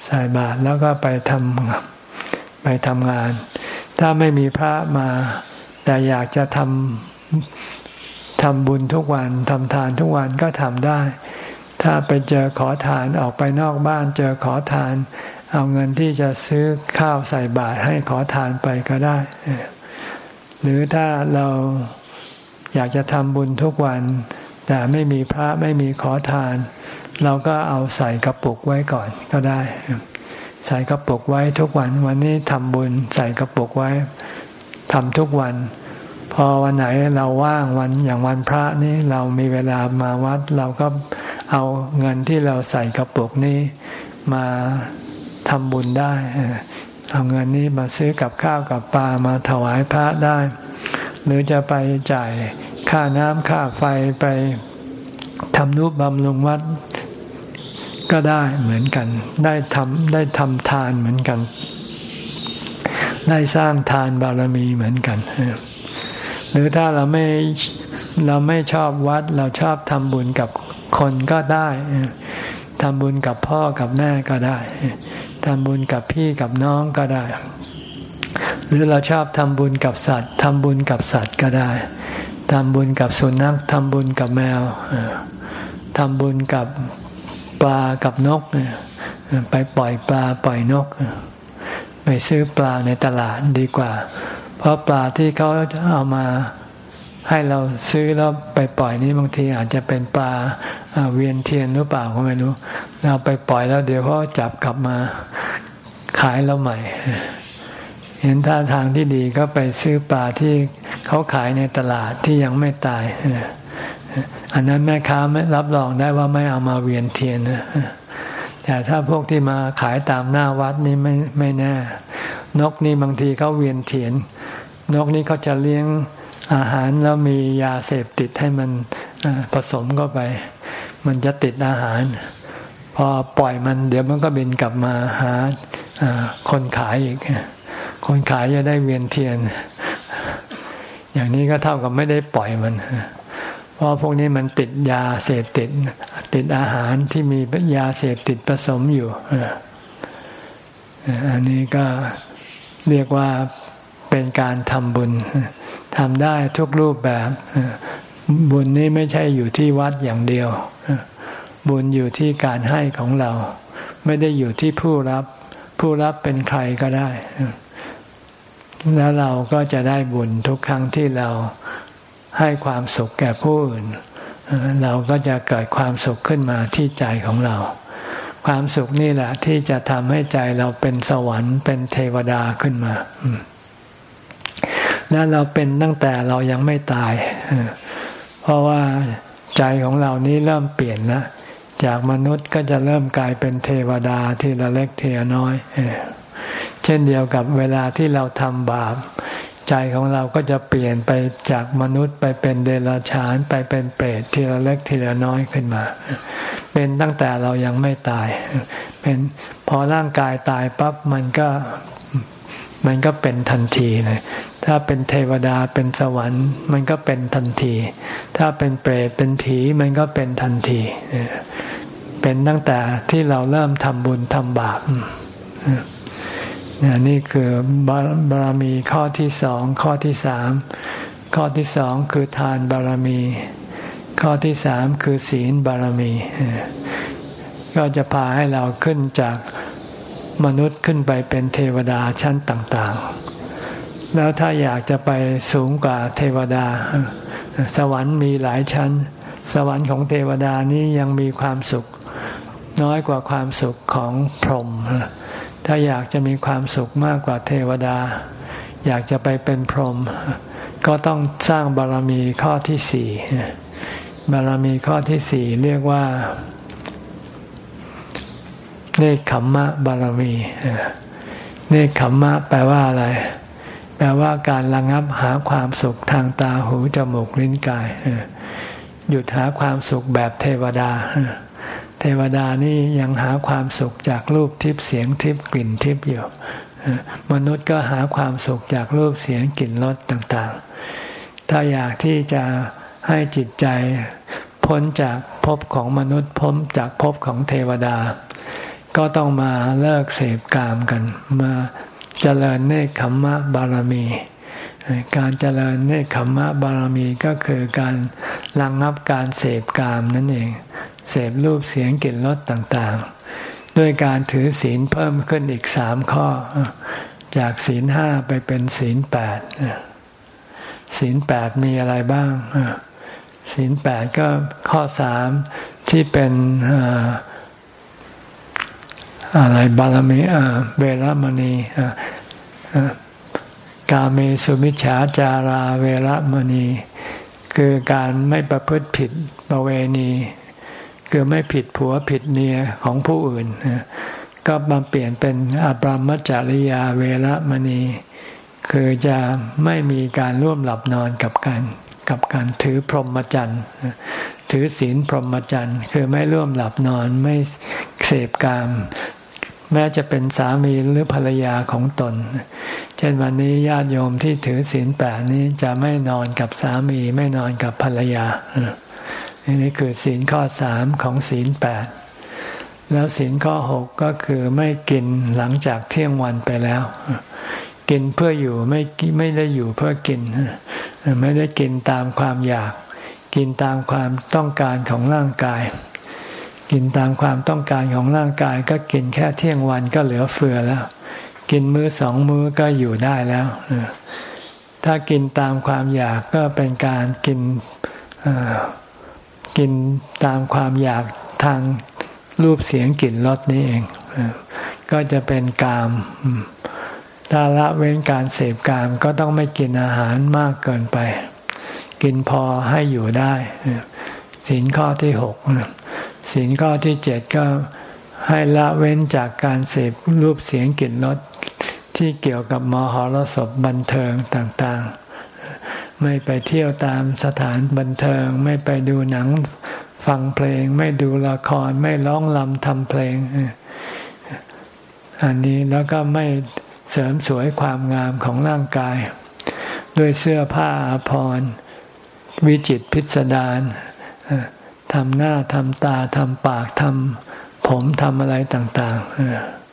ใส่บาตรแล้วก็ไปทำไปทำงาน ถ้าไม่มีพระมา แต่อยากจะทำทำบุญทุกวันทำทานทุกวันก็ทำได้ ถ้าไปเจอขอทานออกไปนอกบ้าน เจอขอทาน เอาเงินที่จะซื้อข้าวใส่บาตรให้ขอทานไปก็ได้ หรือถ้าเรา อยากจะทำบุญทุกวัน แต่ไม่มีพระไม่มีขอทาน เราก็เอาใส่กระปุกไว้ก่อนก็ได้ ใส่กระปุกไว้ทุกวัน วันนี้ทำบุญใส่กระปุกไว้ทำทุกวัน พอวันไหนเราว่างวันอย่างวันพระนี้เรามีเวลามาวัด เราก็เอาเงินที่เราใส่กระปุกนี้มาทำบุญได้เอาเงินนี้มาซื้อกับข้าวกับปลามาถวายพระได้ หรือจะไปจ่าย ค่าน้ำค่าไฟไปทำนุบำรุงวัดก็ได้เหมือนกัน ได้ทำได้ทำทานเหมือนกัน ได้สร้างทานบารมีเหมือนกัน หรือถ้าเราไม่เราไม่ชอบวัด เราชอบทำบุญกับคนก็ได้ทำบุญกับพ่อกับแม่ก็ได้ทำบุญกับพี่กับน้องก็ได้ หรือเราชอบทำบุญกับสัตว์ทำบุญกับสัตว์ก็ได้ ทำบุญกับสุนัขทำบุญกับแมวทำบุญกับปลากับนกไปปล่อยปลาปล่อยนก ไปซื้อปลาในตลาดดีกว่า เพราะปลาที่เขาเอามาให้เราซื้อแล้วไปปล่อยนี้บางทีอาจจะเป็นปลาเวียนเทียนหรือเปล่าก็ไม่รู้ เราไปปล่อยแล้วเดี๋ยวเขาจับกลับมาขายเราใหม่ เห็นท่าทางที่ดีก็ไปซื้อปลาที่เขาขายในตลาดที่ยังไม่ตาย อันนั้นแม่ค้าไม่รับรองได้ว่าไม่เอามาเวียนเทียนแต่ถ้าพวกที่มาขายตามหน้าวัดนี่ไม่ไม่แน่ นกนี่บางทีเขาเวียนเทียน นกนี่เขาจะเลี้ยงอาหารแล้วมียาเสพติดให้มันผสมเข้าไป มันจะติดอาหาร พอปล่อยมันเดี๋ยวมันก็บินกลับมาหาคนขายอีก คนขายจะได้เวียนเทียน อย่างนี้ก็เท่ากับไม่ได้ปล่อยมัน เพราะพวกนี้มันติดยาเสพติด ติดอาหารที่มียาเสพติดผสมอยู่อันนี้ก็เรียกว่าเป็นการทำบุญทำได้ทุกรูปแบบบุญนี้ไม่ใช่อยู่ที่วัดอย่างเดียว บุญอยู่ที่การให้ของเรา ไม่ได้อยู่ที่ผู้รับ ผู้รับเป็นใครก็ได้ แล้วเราก็จะได้บุญทุกครั้งที่เราให้ความสุขแก่ผู้อื่น เราก็จะเกิดความสุขขึ้นมาที่ใจของเรา ความสุขนี่แหละที่จะทำให้ใจเราเป็นสวรรค์เป็นเทวดาขึ้นมา และเราเป็นตั้งแต่เรายังไม่ตาย เพราะว่าใจของเรานี้เริ่มเปลี่ยนนะ จากมนุษย์ก็จะเริ่มกลายเป็นเทวดาทีละเล็กทีละน้อยเช่นเดียวกับเวลาที่เราทำบาป ใจของเราก็จะเปลี่ยนไปจากมนุษย์ไปเป็นเดรัจฉานไปเป็นเปรตทีละเล็กทีละน้อยขึ้นมา เป็นตั้งแต่เรายังไม่ตาย เป็นพอร่างกายตายปั๊บมันก็มันก็เป็นทันทีเลยถ้าเป็นเทวดาเป็นสวรรค์ มันก็เป็นทันที ถ้าเป็นเปรตเป็นผีมันก็เป็นทันที เป็นตั้งแต่ที่เราเริ่มทำบุญทำบาป นี่คือบารมีข้อที่สองข้อที่สามข้อที่สองคือทานบารมี ข้อที่สามคือศีลบารมี ก็จะพาให้เราขึ้นจากมนุษย์ขึ้นไปเป็นเทวดาชั้นต่าง ๆ แล้วถ้าอยากจะไปสูงกว่าเทวดา สวรรค์มีหลายชั้น สวรรค์ของเทวดานี้ยังมีความสุข น้อยกว่าความสุขของพรหม ถ้าอยากจะมีความสุขมากกว่าเทวดา อยากจะไปเป็นพรหมก็ต้องสร้างบารมีข้อที่สี่บารมีข้อที่สี่เรียกว่าเนคขมมะบารมีเนคขมมะแปลว่าอะไร แปลว่าการระงับหาความสุขทางตาหูจมูกลิ้นกายหยุดหาความสุขแบบเทวดา เทวดานี่ยังหาความสุขจากรูปทิพย์เสียงทิพย์กลิ่นทิพย์อยู่ มนุษย์ก็หาความสุขจากรูปเสียงกลิ่นรสต่างๆ ถ้าอยากที่จะให้จิตใจพ้นจากภพของมนุษย์พ้นจากภพของเทวดา ก็ต้องมาเลิกเสพกามกัน มาเจริญเนคขมมะบารมี การเจริญเนคขมมะบารมีก็คือการระงงับการเสพกามนั่นเอง เสพรูปเสียงกลิ่นรสต่างๆ ด้วยการถือศีลเพิ่มขึ้นอีกสามข้อ จากศีลห้าไปเป็นศีลแปดศีลแปดมีอะไรบ้างศีลแปดก็ข้อสามที่เป็นอะไรบารมีเวรมณีกาเมสุมิชฌาจาราเวรมณี คือการไม่ประพฤติผิดประเวณี คือไม่ผิดผัวผิดเมียของผู้อื่น ก็มาเปลี่ยนเป็นอบรมจริยาเวรมณี คือจะไม่มีการร่วมหลับนอนกับกัน กับการถือพรหมจรรย์ถือศีลพรหมจรรย์คือไม่ร่วมหลับนอนไม่เสพกาม แม้จะเป็นสามีหรือภรรยาของตน เช่นวันนี้ญาติโยมที่ถือศีลแปดนี้จะไม่นอนกับสามีไม่นอนกับภรรยา นี่คือศีลข้อสามของศีลแปดแล้วศีลข้อหกก็คือไม่กินหลังจากเที่ยงวันไปแล้ว กินเพื่ออยู่ไม่ไม่ได้อยู่เพื่อกิน ไม่ได้กินตามความอยาก กินตามความต้องการของร่างกาย กินตามความต้องการของร่างกาย ก็กินแค่เที่ยงวันก็เหลือเฟือแล้ว กินมื้อสองมื้อก็อยู่ได้แล้ว ถ้ากินตามความอยากก็เป็นการกิน กินตามความอยากทางรูปเสียงกลิ่นรสนี้เอง ก็จะเป็นกาม ถ้าละเว้นการเสพกามก็ต้องไม่กินอาหารมากเกินไป กินพอให้อยู่ได้ศีลข้อที่หกศีลข้อที่เจ็ดก็ให้ละเว้นจากการเสพรูปเสียงกลิ่นรสที่เกี่ยวกับมหรสพบันเทิงต่างๆ ไม่ไปเที่ยวตามสถานบันเทิง ไม่ไปดูหนังฟังเพลง ไม่ดูละครไม่ร้องลำทำเพลง อันนี้แล้วก็ไม่เสริมสวยความงามของร่างกาย ด้วยเสื้อผ้าอาภรณ์วิจิตพิสดารทำหน้าทำตาทำปากทำผมทำอะไรต่าง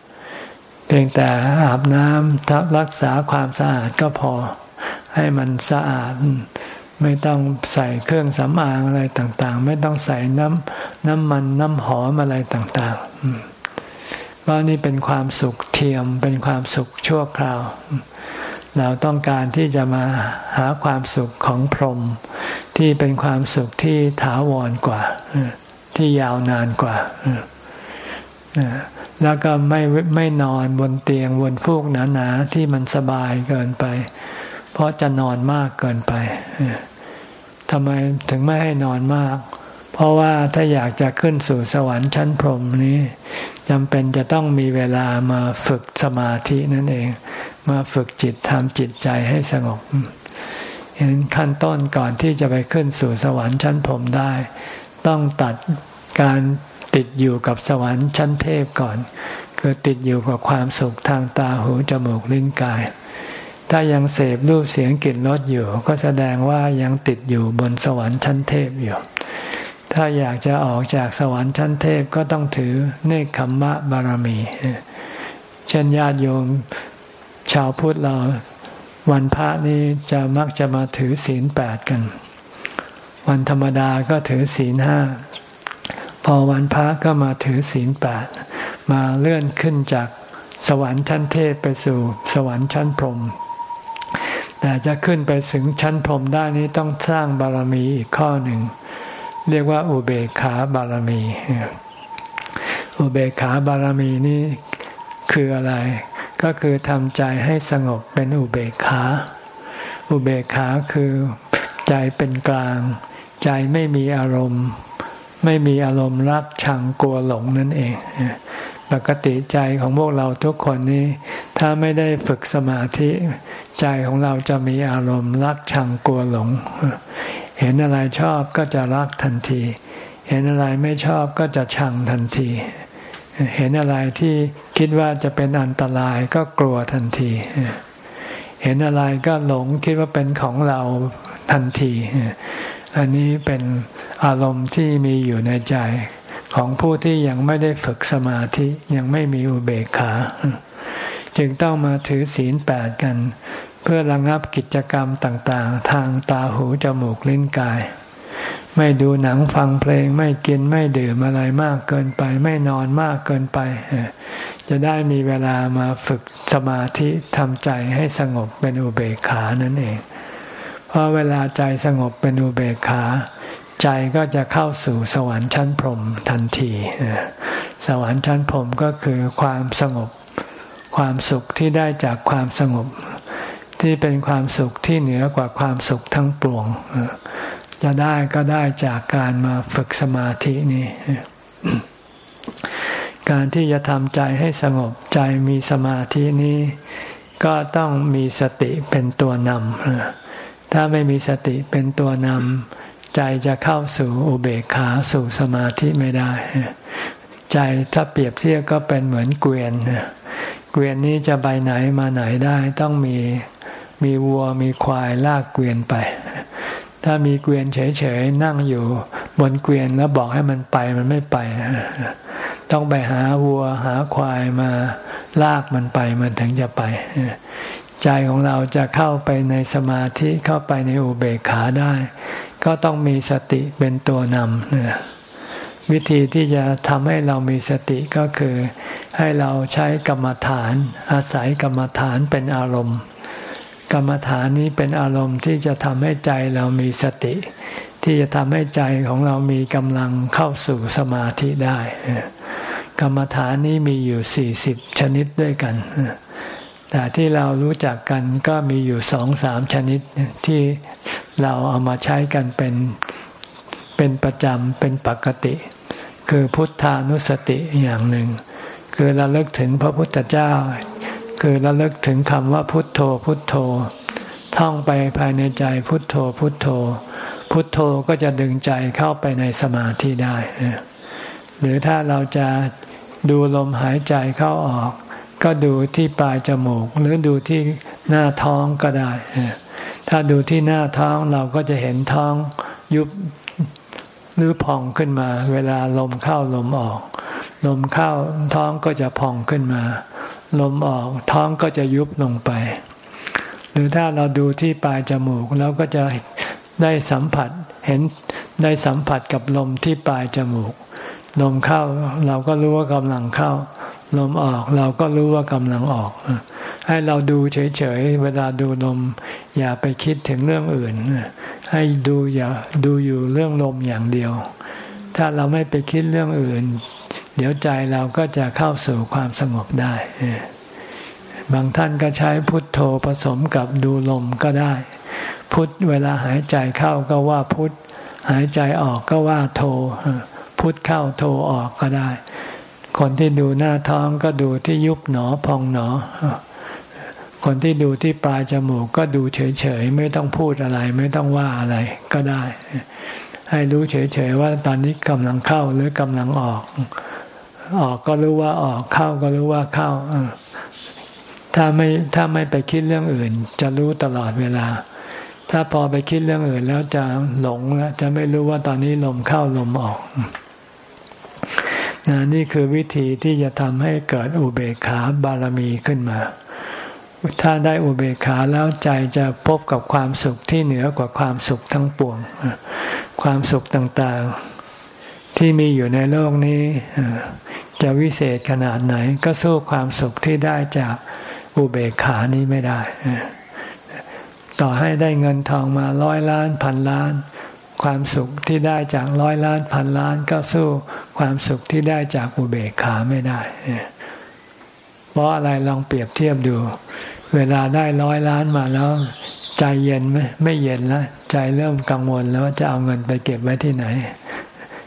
ๆเพียงแต่อาบน้ำรักษาความสะอาดก็พอ ให้มันสะอาด ไม่ต้องใส่เครื่องสำอางอะไรต่าง ๆ ไม่ต้องใส่น้ำน้ำมันน้ำหอมอะไรต่าง ๆ เพราะนี่เป็นความสุขเทียมเป็นความสุขชั่วคราว เราต้องการที่จะมาหาความสุขของพรหมที่เป็นความสุขที่ถาวรกว่า ที่ยาวนานกว่าแล้วก็ไม่ไม่นอนบนเตียงบนฟูกหนาๆที่มันสบายเกินไป เพราะจะนอนมากเกินไปทำไมถึงไม่ให้นอนมาก เพราะว่าถ้าอยากจะขึ้นสู่สวรรค์ชั้นพรหมนี้จำเป็นจะต้องมีเวลามาฝึกสมาธินั่นเอง มาฝึกจิตทำจิตใจให้สงบเห็นขั้นต้นก่อนที่จะไปขึ้นสู่สวรรค์ชั้นพรหมได้ ต้องตัดการติดอยู่กับสวรรค์ชั้นเทพก่อน คือติดอยู่กับความสุขทางตาหูจมูกลิ้นกาย ถ้ายังเสพรูปเสียงกลิ่นรสอยู่ ก็แสดงว่ายังติดอยู่บนสวรรค์ชั้นเทพอยู่ ถ้าอยากจะออกจากสวรรค์ชั้นเทพก็ต้องถือเนคขมมะบารมี เช่นญาติโยมชาวพุทธเราวันพระนี้จะมักจะมาถือศีลแปดกัน วันธรรมดาก็ถือศีลห้าพอวันพระก็มาถือศีลแปดมาเลื่อนขึ้นจากสวรรค์ชั้นเทพไปสู่สวรรค์ชั้นพรหม แต่จะขึ้นไปถึงชั้นพรมได้นี้ต้องสร้างบารมีอีกข้อหนึ่ง เรียกว่าอุเบกขาบารมี อุเบกขาบารมีนี่คืออะไร ก็คือทำใจให้สงบเป็นอุเบกขา อุเบกขาคือใจเป็นกลาง ใจไม่มีอารมณ์ ไม่มีอารมณ์รักชังกลัวหลงนั่นเองปกติใจของพวกเราทุกคนนี้ ถ้าไม่ได้ฝึกสมาธิ ใจของเราจะมีอารมณ์รักชังกลัวหลง เห็นอะไรชอบก็จะรักทันที เห็นอะไรไม่ชอบก็จะชังทันที เห็นอะไรที่คิดว่าจะเป็นอันตรายก็กลัวทันที เห็นอะไรก็หลงคิดว่าเป็นของเราทันที อันนี้เป็นอารมณ์ที่มีอยู่ในใจของผู้ที่ยังไม่ได้ฝึกสมาธิยังไม่มีอุเบกขา จึงต้องมาถือศีลแปดกัน เพื่อระงับกิจกรรมต่างๆ ทางตาหูจมูกลิ้นกาย ไม่ดูหนังฟังเพลงไม่กินไม่ดื่มอะไรมากเกินไป ไม่นอนมากเกินไป จะได้มีเวลามาฝึกสมาธิทำใจให้สงบเป็นอุเบกขานั่นเอง เพราะเวลาใจสงบเป็นอุเบกขาใจก็จะเข้าสู่สวรรค์ชั้นพรหมทันที สวรรค์ชั้นพรหมก็คือความสงบ ความสุขที่ได้จากความสงบ ที่เป็นความสุขที่เหนือกว่าความสุขทั้งปวงจะได้ก็ได้จากการมาฝึกสมาธินี่การที่จะทำใจให้สงบใจมีสมาธินี้ ก็ต้องมีสติเป็นตัวนำถ้าไม่มีสติเป็นตัวนำใจจะเข้าสู่อุเบกขาสู่สมาธิไม่ได้ ใจถ้าเปรียบเทียบก็เป็นเหมือนเกวียนเกวียนนี้จะไปไหนมาไหนได้ต้องมี มีวัวมีควายลากเกวียนไป ถ้ามีเกวียนเฉยๆนั่งอยู่ บนเกวียนแล้วบอกให้มันไปมันไม่ไป ต้องไปหาวัวหาควายมาลากมันไปมันถึงจะไปใจของเราจะเข้าไปในสมาธิเข้าไปในอุเบกขาได้ ก็ต้องมีสติเป็นตัวนำวิธีที่จะทำให้เรามีสติก็คือ ให้เราใช้กรรมฐาน อาศัยกรรมฐานเป็นอารมณ์ กรรมฐานนี้เป็นอารมณ์ที่จะทำให้ใจเรามีสติ ที่จะทำให้ใจของเรามีกำลังเข้าสู่สมาธิได้ กรรมฐานนี้มีอยู่สี่สิบชนิดด้วยกัน แต่ที่เรารู้จักกันก็มีอยู่สองสามชนิดที่เราเอามาใช้กันเป็นเป็นประจำเป็นปกติ คือพุทธานุสติอย่างหนึ่ง คือระลึกถึงพระพุทธเจ้า คือระลึกถึงคำว่าพุทโธพุทโธ ท่องไปภายในใจพุทโธพุทโธ พุทโธก็จะดึงใจเข้าไปในสมาธิได้ หรือถ้าเราจะดูลมหายใจเข้าออก ก็ดูที่ปลายจมูก หรือดูที่หน้าท้องก็ได้ ถ้าดูที่หน้าท้องเราก็จะเห็นท้องยุบหรือพองขึ้นมา เวลาลมเข้าลมออก ลมเข้าท้องก็จะพองขึ้นมา ลมออกท้องก็จะยุบลงไป หรือถ้าเราดูที่ปลายจมูกเราก็จะได้สัมผัสเห็นได้สัมผัสกับลมที่ปลายจมูก ลมเข้าเราก็รู้ว่ากำลังเข้า ลมออกเราก็รู้ว่ากำลังออก ให้เราดูเฉยๆเวลาดูลม อย่าไปคิดถึงเรื่องอื่น ให้ดูอย่าดูอยู่เรื่องลมอย่างเดียว ถ้าเราไม่ไปคิดเรื่องอื่น เดี๋ยวใจเราก็จะเข้าสู่ความสงบได้ บางท่านก็ใช้พุทโธผสมกับดูลมก็ได้ พุทเวลาหายใจเข้าก็ว่าพุทหายใจออกก็ว่าโธพุทเข้าโธออกก็ได้ คนที่ดูหน้าท้องก็ดูที่ยุบหนอพองหนอ คนที่ดูที่ปลายจมูกก็ดูเฉยๆ ไม่ต้องพูดอะไร ไม่ต้องว่าอะไรก็ได้ ให้รู้เฉยๆว่าตอนนี้กำลังเข้าหรือกำลังออก ออกก็รู้ว่าออกเข้าก็รู้ว่าเข้าถ้าไม่ถ้าไม่ไปคิดเรื่องอื่น จะรู้ตลอดเวลา ถ้าพอไปคิดเรื่องอื่น แล้วจะหลงแล้วจะไม่รู้ว่าตอนนี้ลมเข้าลมออกนนี่คือวิธีที่จะทำให้เกิดอุเบกขาบารมีขึ้นมา ถ้าได้อุเบกขาแล้วใจจะพบกับความสุขที่เหนือกว่าความสุขทั้งปวง ความสุขต่างๆ ที่มีอยู่ในโลกนี้ จะวิเศษขนาดไหน ก็สู้ความสุขที่ได้จากอุเบกขานี้ไม่ได้ ต่อให้ได้เงินทองมาร้อยล้านพันล้าน ความสุขที่ได้จากร้อยล้านพันล้าน ก็สู้ความสุขที่ได้จากอุเบกขาไม่ได้ เพราะอะไรลองเปรียบเทียบดู เวลาได้ร้อยล้านมาแล้ว ใจเย็นไหมไม่เย็นแล้วใจเริ่มกังวลแล้วจะเอาเงินไปเก็บไว้ที่ไหน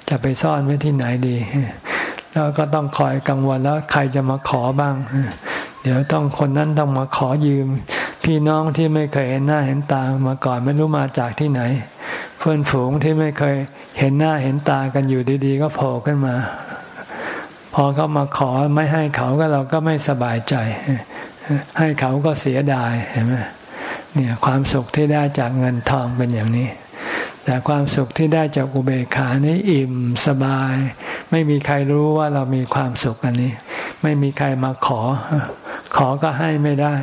จะไปซ่อนไว้ที่ไหนดี แล้วก็ต้องคอยกังวลแล้วใครจะมาขอบ้าง เดี๋ยวต้องคนนั้นต้องมาขอยืม พี่น้องที่ไม่เคยเห็นหน้าเห็นตามาก่อนไม่รู้มาจากที่ไหน เพื่อนฝูงที่ไม่เคยเห็นหน้าเห็นตากันอยู่ดีๆ ก็โผล่ขึ้นมา พอเขามาขอไม่ให้เขาก็เราก็ไม่สบายใจ ให้เขาก็เสียดายเห็นไหมเนี่ยความสุขที่ได้จากเงินทองเป็นอย่างนี้ แต่ความสุขที่ได้จากอุเบกขานี้อิ่มสบาย ไม่มีใครรู้ว่าเรามีความสุขอันนี้ ไม่มีใครมาขอ ขอก็ให้ไม่ได้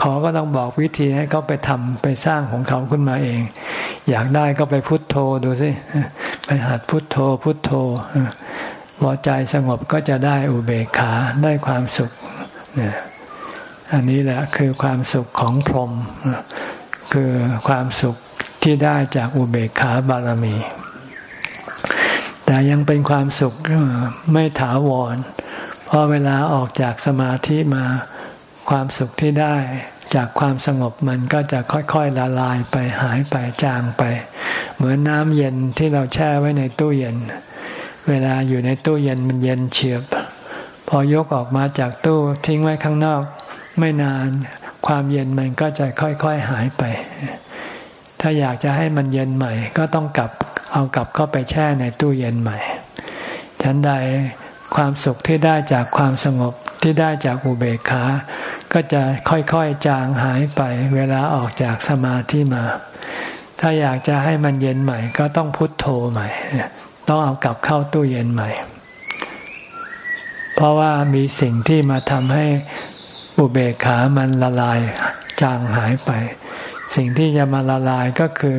ขอก็ต้องบอกวิธีให้เขาไปทำไปสร้างของเขาขึ้นมาเอง อยากได้ก็ไปพุทโธดูสิไปหัดพุทโธพุทโธพอใจสงบก็จะได้อุเบกขาได้ความสุขเนี่ยอันนี้แหละคือความสุขของพรหมคือความสุข ที่ได้จากอุเบกขาบารมี แต่ยังเป็นความสุขไม่ถาวร เพราะเวลาออกจากสมาธิมาความสุขที่ได้จากความสงบมันก็จะค่อยๆละลายไปหายไปจางไป เหมือนน้ำเย็นที่เราแช่ไว้ในตู้เย็น เวลาอยู่ในตู้เย็นมันเย็นเฉียบ พอยกออกมาจากตู้ทิ้งไว้ข้างนอก ไม่นานความเย็นมันก็จะค่อยๆหายไป ถ้าอยากจะให้มันเย็นใหม่ ก็ต้องกลับเอากลับเข้าไปแช่ในตู้เย็นใหม่ฉันใดความสุขที่ได้จากความสงบที่ได้จากอุเบกขา ก็จะค่อยๆจางหายไปเวลาออกจากสมาธิมา ถ้าอยากจะให้มันเย็นใหม่ ก็ต้องพุทโธใหม่ ต้องเอากลับเข้าตู้เย็นใหม่ เพราะว่ามีสิ่งที่มาทำให้อุเบกขามันละลายจางหายไป สิ่งที่จะมาละลายก็คือ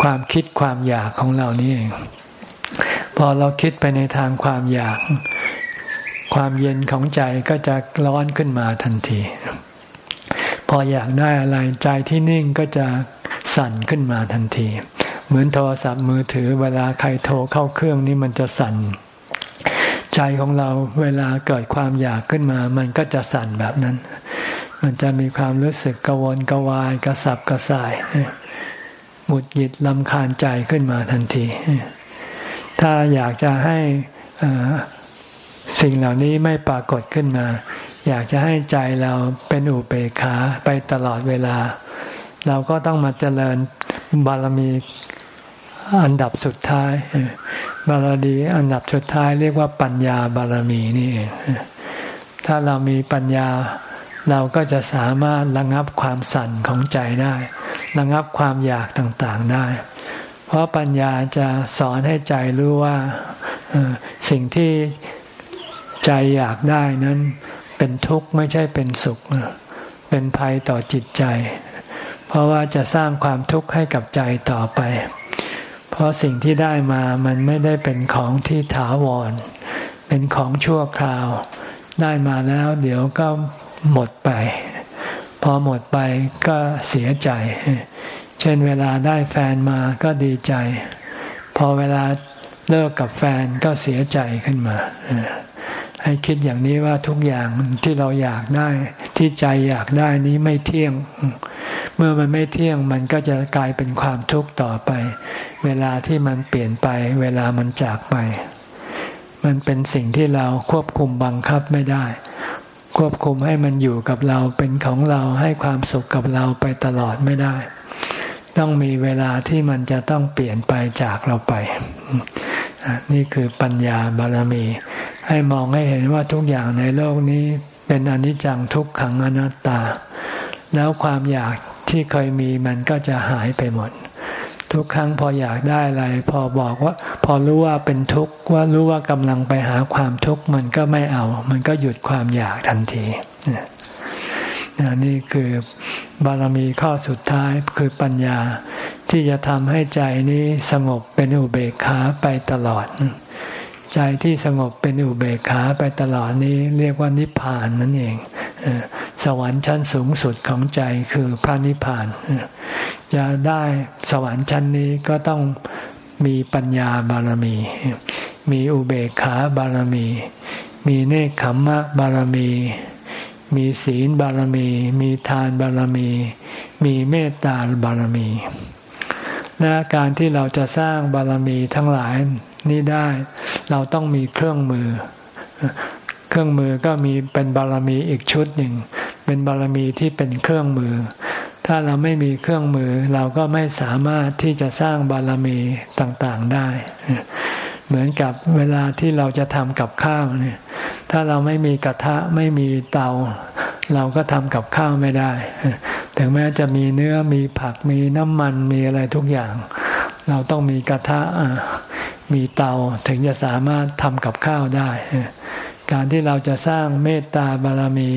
ความคิดความอยากของเรานี่เองพอเราคิดไปในทางความอยาก ความเย็นของใจก็จะร้อนขึ้นมาทันที พออยากได้อะไรใจที่นิ่งก็จะสั่นขึ้นมาทันที เหมือนโทรศัพท์มือถือเวลาใครโทรเข้าเครื่องนี่มันจะสั่นใจของเราเวลาเกิดความอยากขึ้นมา มันก็จะสั่นแบบนั้น มันจะมีความรู้สึกกวนกวายกระสับกระส่ายหมุดหยิดลำคาญใจขึ้นมาทันที ถ้าอยากจะให้สิ่งเหล่านี้ไม่ปรากฏขึ้นมา อยากจะให้ใจเราเป็นอุเบกขาไปตลอดเวลา เราก็ต้องมาเจริญบารมีอันดับสุดท้าย บารมีอันดับสุดท้ายเรียกว่าปัญญาบารมีนี่เองถ้าเรามีปัญญา เราก็จะสามารถระงับความสั่นของใจได้ ระงับความอยากต่างๆได้ เพราะปัญญาจะสอนให้ใจรู้ว่าสิ่งที่ใจอยากได้นั้น เป็นทุกข์ไม่ใช่เป็นสุข เป็นภัยต่อจิตใจ เพราะว่าจะสร้างความทุกข์ให้กับใจต่อไป เพราะสิ่งที่ได้มามันไม่ได้เป็นของที่ถาวร เป็นของชั่วคราว ได้มาแล้ว เดี๋ยวก็ หมดไป พอหมดไปก็เสียใจ เช่นเวลาได้แฟนมาก็ดีใจ พอเวลาเลิกกับแฟนก็เสียใจขึ้นมา ให้คิดอย่างนี้ว่าทุกอย่างที่เราอยากได้ ที่ใจอยากได้นี้ไม่เที่ยง เมื่อมันไม่เที่ยงมันก็จะกลายเป็นความทุกข์ต่อไป เวลาที่มันเปลี่ยนไป เวลามันจากไป มันเป็นสิ่งที่เราควบคุมบังคับไม่ได้ ควบคุมให้มันอยู่กับเราเป็นของเราให้ความสุขกับเราไปตลอดไม่ได้ ต้องมีเวลาที่มันจะต้องเปลี่ยนไปจากเราไป นี่คือปัญญาบารมี ให้มองให้เห็นว่าทุกอย่างในโลกนี้เป็นอนิจจังทุกขังอนัตตา แล้วความอยากที่เคยมีมันก็จะหายไปหมด ทุกครั้งพออยากได้อะไร พอบอกว่า พอรู้ว่าเป็นทุกข์ว่ารู้ว่ากำลังไปหาความทุกข์มันก็ไม่เอา มันก็หยุดความอยากทันทีนี่คือบารมีข้อสุดท้ายคือปัญญาที่จะทำให้ใจนี้สงบเป็นอุเบกขาไปตลอด ใจที่สงบเป็นอุเบกขาไปตลอดนี้เรียกว่านิพพานนั่นเองสวรรค์ชั้นสูงสุดของใจคือพระนิพพานจะได้สวรรค์ชั้นนี้ก็ต้องมีปัญญาบารมี มีอุเบกขาบารมี มีเนคขมมะบารมี มีศีลบารมี มีทานบารมี มีเมตตาบารมีและการที่เราจะสร้างบารมีทั้งหลาย นี้ได้ เราต้องมีเครื่องมือ เครื่องมือก็มีเป็นบารมีอีกชุดหนึ่ง เป็นบารมีที่เป็นเครื่องมือ ถ้าเราไม่มีเครื่องมือ เราก็ไม่สามารถที่จะสร้างบารมีต่างๆได้ เหมือนกับเวลาที่เราจะทำกับข้าวเนี่ย ถ้าเราไม่มีกระทะไม่มีเตา เราก็ทำกับข้าวไม่ได้ถึงแม้จะมีเนื้อมีผักมีน้ำมันมีอะไรทุกอย่าง เราต้องมีกระทะ มีเตาถึงจะสามารถทำกับข้าวได้ การที่เราจะสร้างเมตตาบารมี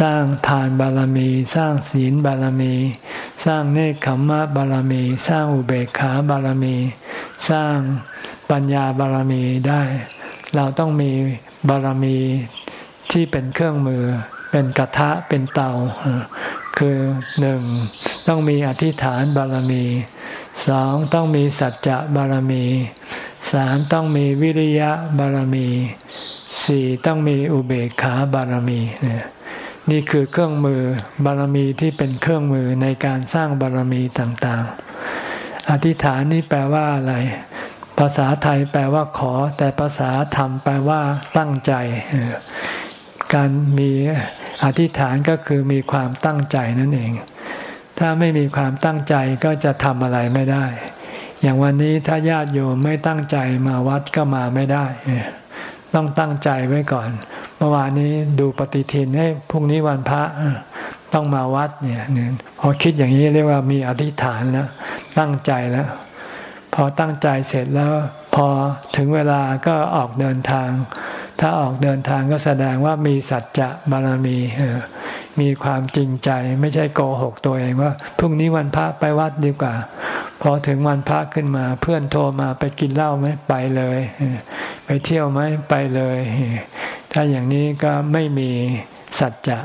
สร้างทานบารมี สร้างศีลบารมี สร้างเนคขมมะบารมี สร้างอุเบกขาบารมี สร้างปัญญาบารมีได้ เราต้องมีบารมีที่เป็นเครื่องมือ เป็นกระทะเป็นเตา คือหนึ่งต้องมีอธิษฐานบารมีสองต้องมีสัจจะบารมี สามต้องมีวิริยะบารมีสี่ต้องมีอุเบกขาบารมีนี่คือเครื่องมือบารมีที่เป็นเครื่องมือในการสร้างบารมีต่างๆ อธิษฐานนี่แปลว่าอะไร ภาษาไทยแปลว่าขอ แต่ภาษาธรรมแปลว่าตั้งใจ การมีอธิษฐานก็คือมีความตั้งใจนั่นเอง ถ้าไม่มีความตั้งใจก็จะทำอะไรไม่ได้ อย่างวันนี้ถ้าญาติโยมไม่ตั้งใจมาวัดก็มาไม่ได้ ต้องตั้งใจไว้ก่อน เมื่อวานนี้ดูปฏิทินให้พรุ่งนี้วันพระต้องมาวัดเนี่ยพอคิดอย่างนี้เรียกว่ามีอธิษฐานแล้วตั้งใจแล้ว พอตั้งใจเสร็จแล้ว พอถึงเวลาก็ออกเดินทาง ถ้าออกเดินทางก็แสดงว่ามีสัจจะบารมีมีความจริงใจไม่ใช่โกหกตัวเองว่าพรุ่งนี้วันพระไปวัดดีกว่า พอถึงวันพระขึ้นมา เพื่อนโทรมาไปกินเหล้าไหมไปเลย ไปเที่ยวไหมไปเลย ถ้าอย่างนี้ก็ไม่มีสัจจะ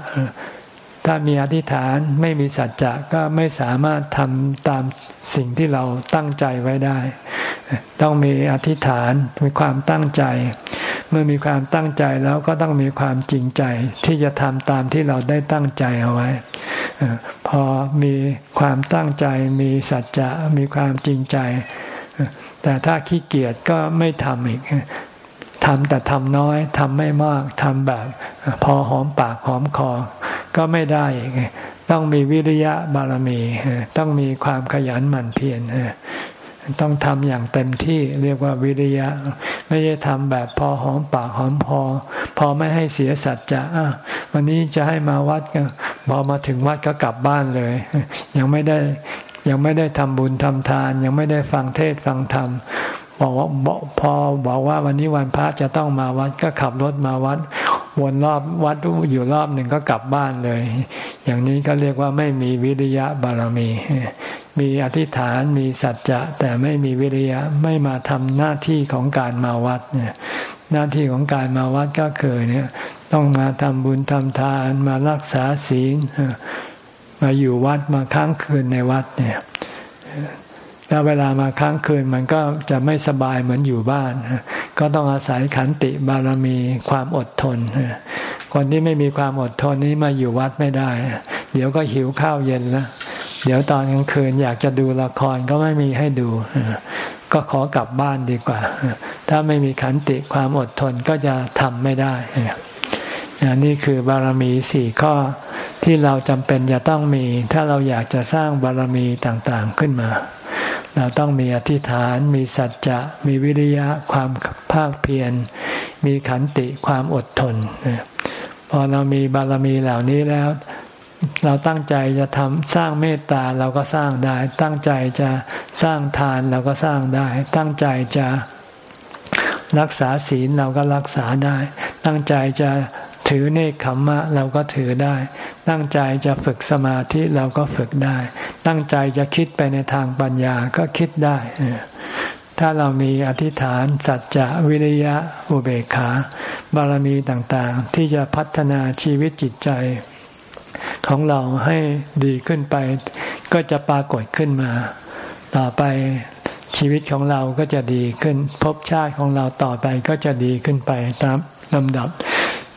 ถ้ามีอธิษฐานไม่มีสัจจะก็ไม่สามารถทำตามสิ่งที่เราตั้งใจไว้ได้ ต้องมีอธิษฐานมีความตั้งใจ เมื่อมีความตั้งใจแล้วก็ต้องมีความจริงใจที่จะทำตามที่เราได้ตั้งใจเอาไว้ พอมีความตั้งใจมีสัจจะมีความจริงใจ แต่ถ้าขี้เกียจก็ไม่ทำอีกทำแต่ทำน้อยทำไม่มากทำแบบ พอหอมปากหอมคอ ก็ไม่ได้ ต้องมีวิริยะบารมี ต้องมีความขยันหมั่นเพียรต้องทำอย่างเต็มที่เรียกว่าวิริยะ ไม่ใช่ทำแบบพอหอมปากหอมพอ พอไม่ให้เสียสัจจะวันนี้จะให้มาวัดก็พอมาถึงวัดก็กลับบ้านเลย ยังไม่ได้ยังไม่ได้ทำบุญทำทาน ยังไม่ได้ฟังเทศฟังธรรม บอกว่าพอบอกว่าวันนี้วันพระจะต้องมาวัดก็ขับรถมาวัด วนรอบวัดอยู่รอบหนึ่งก็กลับบ้านเลย อย่างนี้ก็เรียกว่าไม่มีวิริยะบารมี มีอธิษฐานมีสัจจะ แต่ไม่มีวิริยะไม่มาทำหน้าที่ของการมาวัดเนี่ยหน้าที่ของการมาวัดก็คือเนี่ยต้องมาทำบุญทำทานมารักษาศีลมาอยู่วัดมาค้างคืนในวัดเนี่ย ถ้าเวลามาค้างคืนมันก็จะไม่สบายเหมือนอยู่บ้าน ก็ต้องอาศัยขันติบารมีความอดทน คนที่ไม่มีความอดทนนี้มาอยู่วัดไม่ได้ เดี๋ยวก็หิวข้าวเย็นแล้วเดี๋ยวตอนกลางคืนอยากจะดูละครก็ไม่มีให้ดู ก็ขอกลับบ้านดีกว่า ถ้าไม่มีขันติความอดทนก็จะทำไม่ได้นี่คือบารมีสี่ข้อที่เราจำเป็นจะต้องมี ถ้าเราอยากจะสร้างบารมีต่างๆขึ้นมา เราต้องมีอธิษฐาน มีสัจจะ มีวิริยะ ความภาคเพียร มีขันติความอดทน พอเรามีบารมีเหล่านี้แล้ว เราตั้งใจจะทำสร้างเมตตาเราก็สร้างได้ ตั้งใจจะสร้างทานเราก็สร้างได้ ตั้งใจจะรักษาศีลเราก็รักษาได้ ตั้งใจจะ ถือเนคขมมะเราก็ถือได้ ตั้งใจจะฝึกสมาธิเราก็ฝึกได้ ตั้งใจจะคิดไปในทางปัญญาก็คิดได้ถ้าเรามีอธิษฐานสัจจะวิริยะอุเบกขา บารมีต่างๆ ที่จะพัฒนาชีวิตจิตใจ ของเราให้ดีขึ้นไป ก็จะปรากฏขึ้นมา ต่อไปชีวิตของเราก็จะดีขึ้น ภพชาติของเราต่อไปก็จะดีขึ้นไปตามลำดับ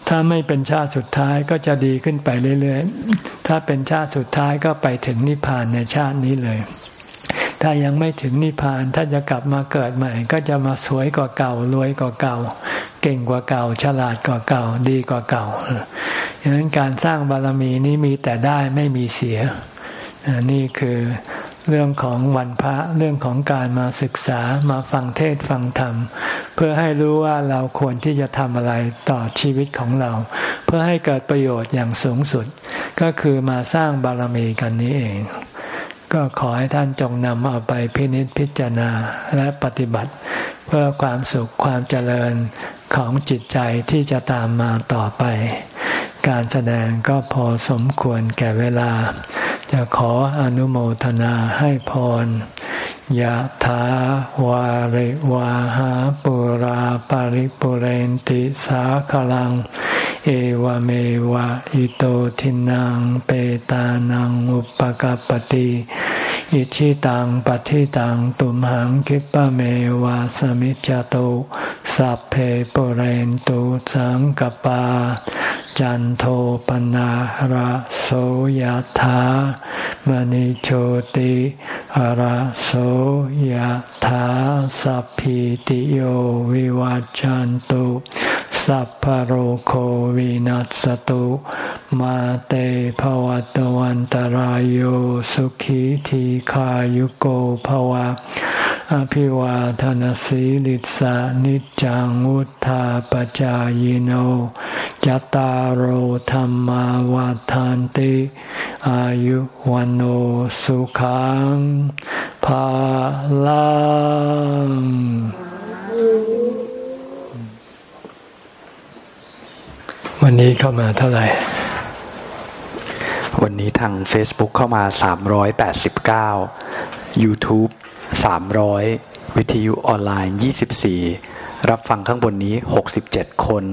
ถ้าไม่เป็นชาติสุดท้ายก็จะดีขึ้นไปเรื่อยๆ ถ้าเป็นชาติสุดท้ายก็ไปถึงนิพพานในชาตินี้เลย ถ้ายังไม่ถึงนิพพานถ้าจะกลับมาเกิดใหม่ ก็จะมาสวยกว่าเก่ารวยกว่าเก่า เก่งกว่าเก่า ฉลาดกว่าเก่า ดีกว่าเก่าดังนั้นการสร้างบารมีนี้มีแต่ได้ไม่มีเสีย นี่คือ เรื่องของวันพระเรื่องของการมาศึกษามาฟังเทศฟังธรรม เพื่อให้รู้ว่าเราควรที่จะทำอะไรต่อชีวิตของเรา เพื่อให้เกิดประโยชน์อย่างสูงสุด ก็คือมาสร้างบารมีกันนี้เอง ก็ขอให้ท่านจงนำเอาไปพินิจพิจารณาและปฏิบัติ เพื่อความสุขความเจริญของจิตใจที่จะตามมาต่อไป การแสดงก็พอสมควรแก่เวลา จะขออนุโมทนาให้พรยะถาวาริวาหาปุราปาริปุเรนติสาขลัง เอวเมวะอิโตทินังเปตานังอุปกปติอิชิตังปฏิตังตุมหังคิปะเมวะสมิจจตุสัพเพปุเรนตุสังกปา จันโทปนะระโสยธามณิโชติระโสยธาสัพพิติโยวิวัจจันตุสัพพโรโควินัสตุ มาเตภวัตวันตารโยสุขีทีขายุโกภวะ อภิวาทนสีลิสานิจังวุธาปจายโนจตารโหธรรมาวาทานติ อายุวันโอสุขัง ภาลังวันนี้เข้ามาเท่าไหร่ วันนี้ทาง Facebook เข้ามา 389 YouTube 300 วิทยุออนไลน์ 24 รับฟังข้างบนนี้ 67 คน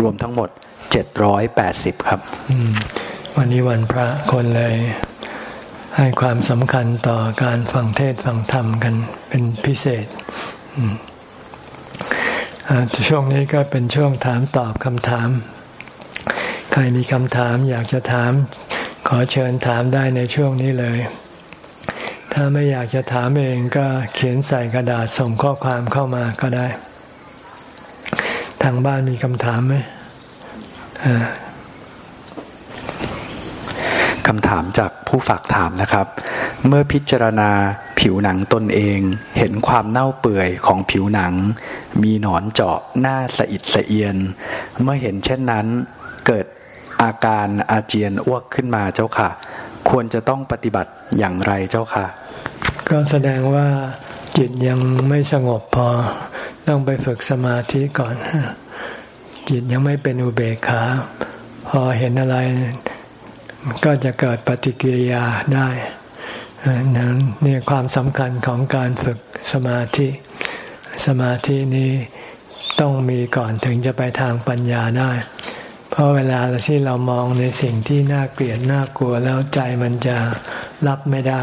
รวมทั้งหมด 780 ครับ วันนี้วันพระคนเลย ให้ความสำคัญต่อการฟังเทศฟังธรรมกันเป็นพิเศษช่วงนี้ก็เป็นช่วงถามตอบคำถาม ใครมีคำถามอยากจะถาม ขอเชิญถามได้ในช่วงนี้เลย ถ้าไม่อยากจะถามเองก็เขียนใส่กระดาษส่งข้อความเข้ามาก็ได้ ทางบ้านมีคำถามไหม คำถามจากผู้ฝากถามนะครับ เมื่อพิจารณาผิวหนังตนเอง เห็นความเน่าเปื่อยของผิวหนัง มีหนอนเจาะหน้าสะอิดสะเอียน เมื่อเห็นเช่นนั้นเกิดอาการอาเจียนอ้วกขึ้นมาเจ้าค่ะ ควรจะต้องปฏิบัติอย่างไรเจ้าค่ะ ก็แสดงว่าจิตยังไม่สงบพอ ต้องไปฝึกสมาธิก่อน จิตยังไม่เป็นอุเบกขา พอเห็นอะไร ก็จะเกิดปฏิกิริยาได้นั่นนี่ความสำคัญของการฝึกสมาธิ สมาธินี้ต้องมีก่อนถึงจะไปทางปัญญาได้ เพราะเวลาที่เรามองในสิ่งที่น่าเกลียดน่ากลัวแล้วใจมันจะรับไม่ได้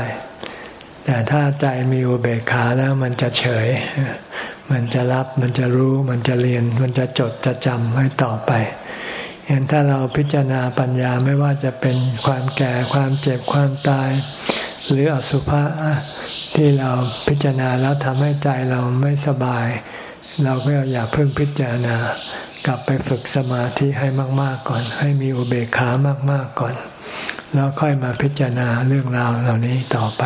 แต่ถ้าใจมีอุเบกขาแล้วมันจะเฉย มันจะรับมันจะรู้มันจะเรียน มันจะจดจะจำไว้ต่อไป เห็นถ้าเราพิจารณาปัญญาไม่ว่าจะเป็นความแก่ความเจ็บความตาย หรืออสุภะที่เราพิจารณาแล้วทำให้ใจเราไม่สบาย เราก็อย่าเพิ่งพิจารณากลับไปฝึกสมาธิให้มาก ๆก่อน ให้มีอุเบกขามาก ๆก่อน แล้วค่อยมาพิจารณาเรื่องราวเหล่านี้ต่อไป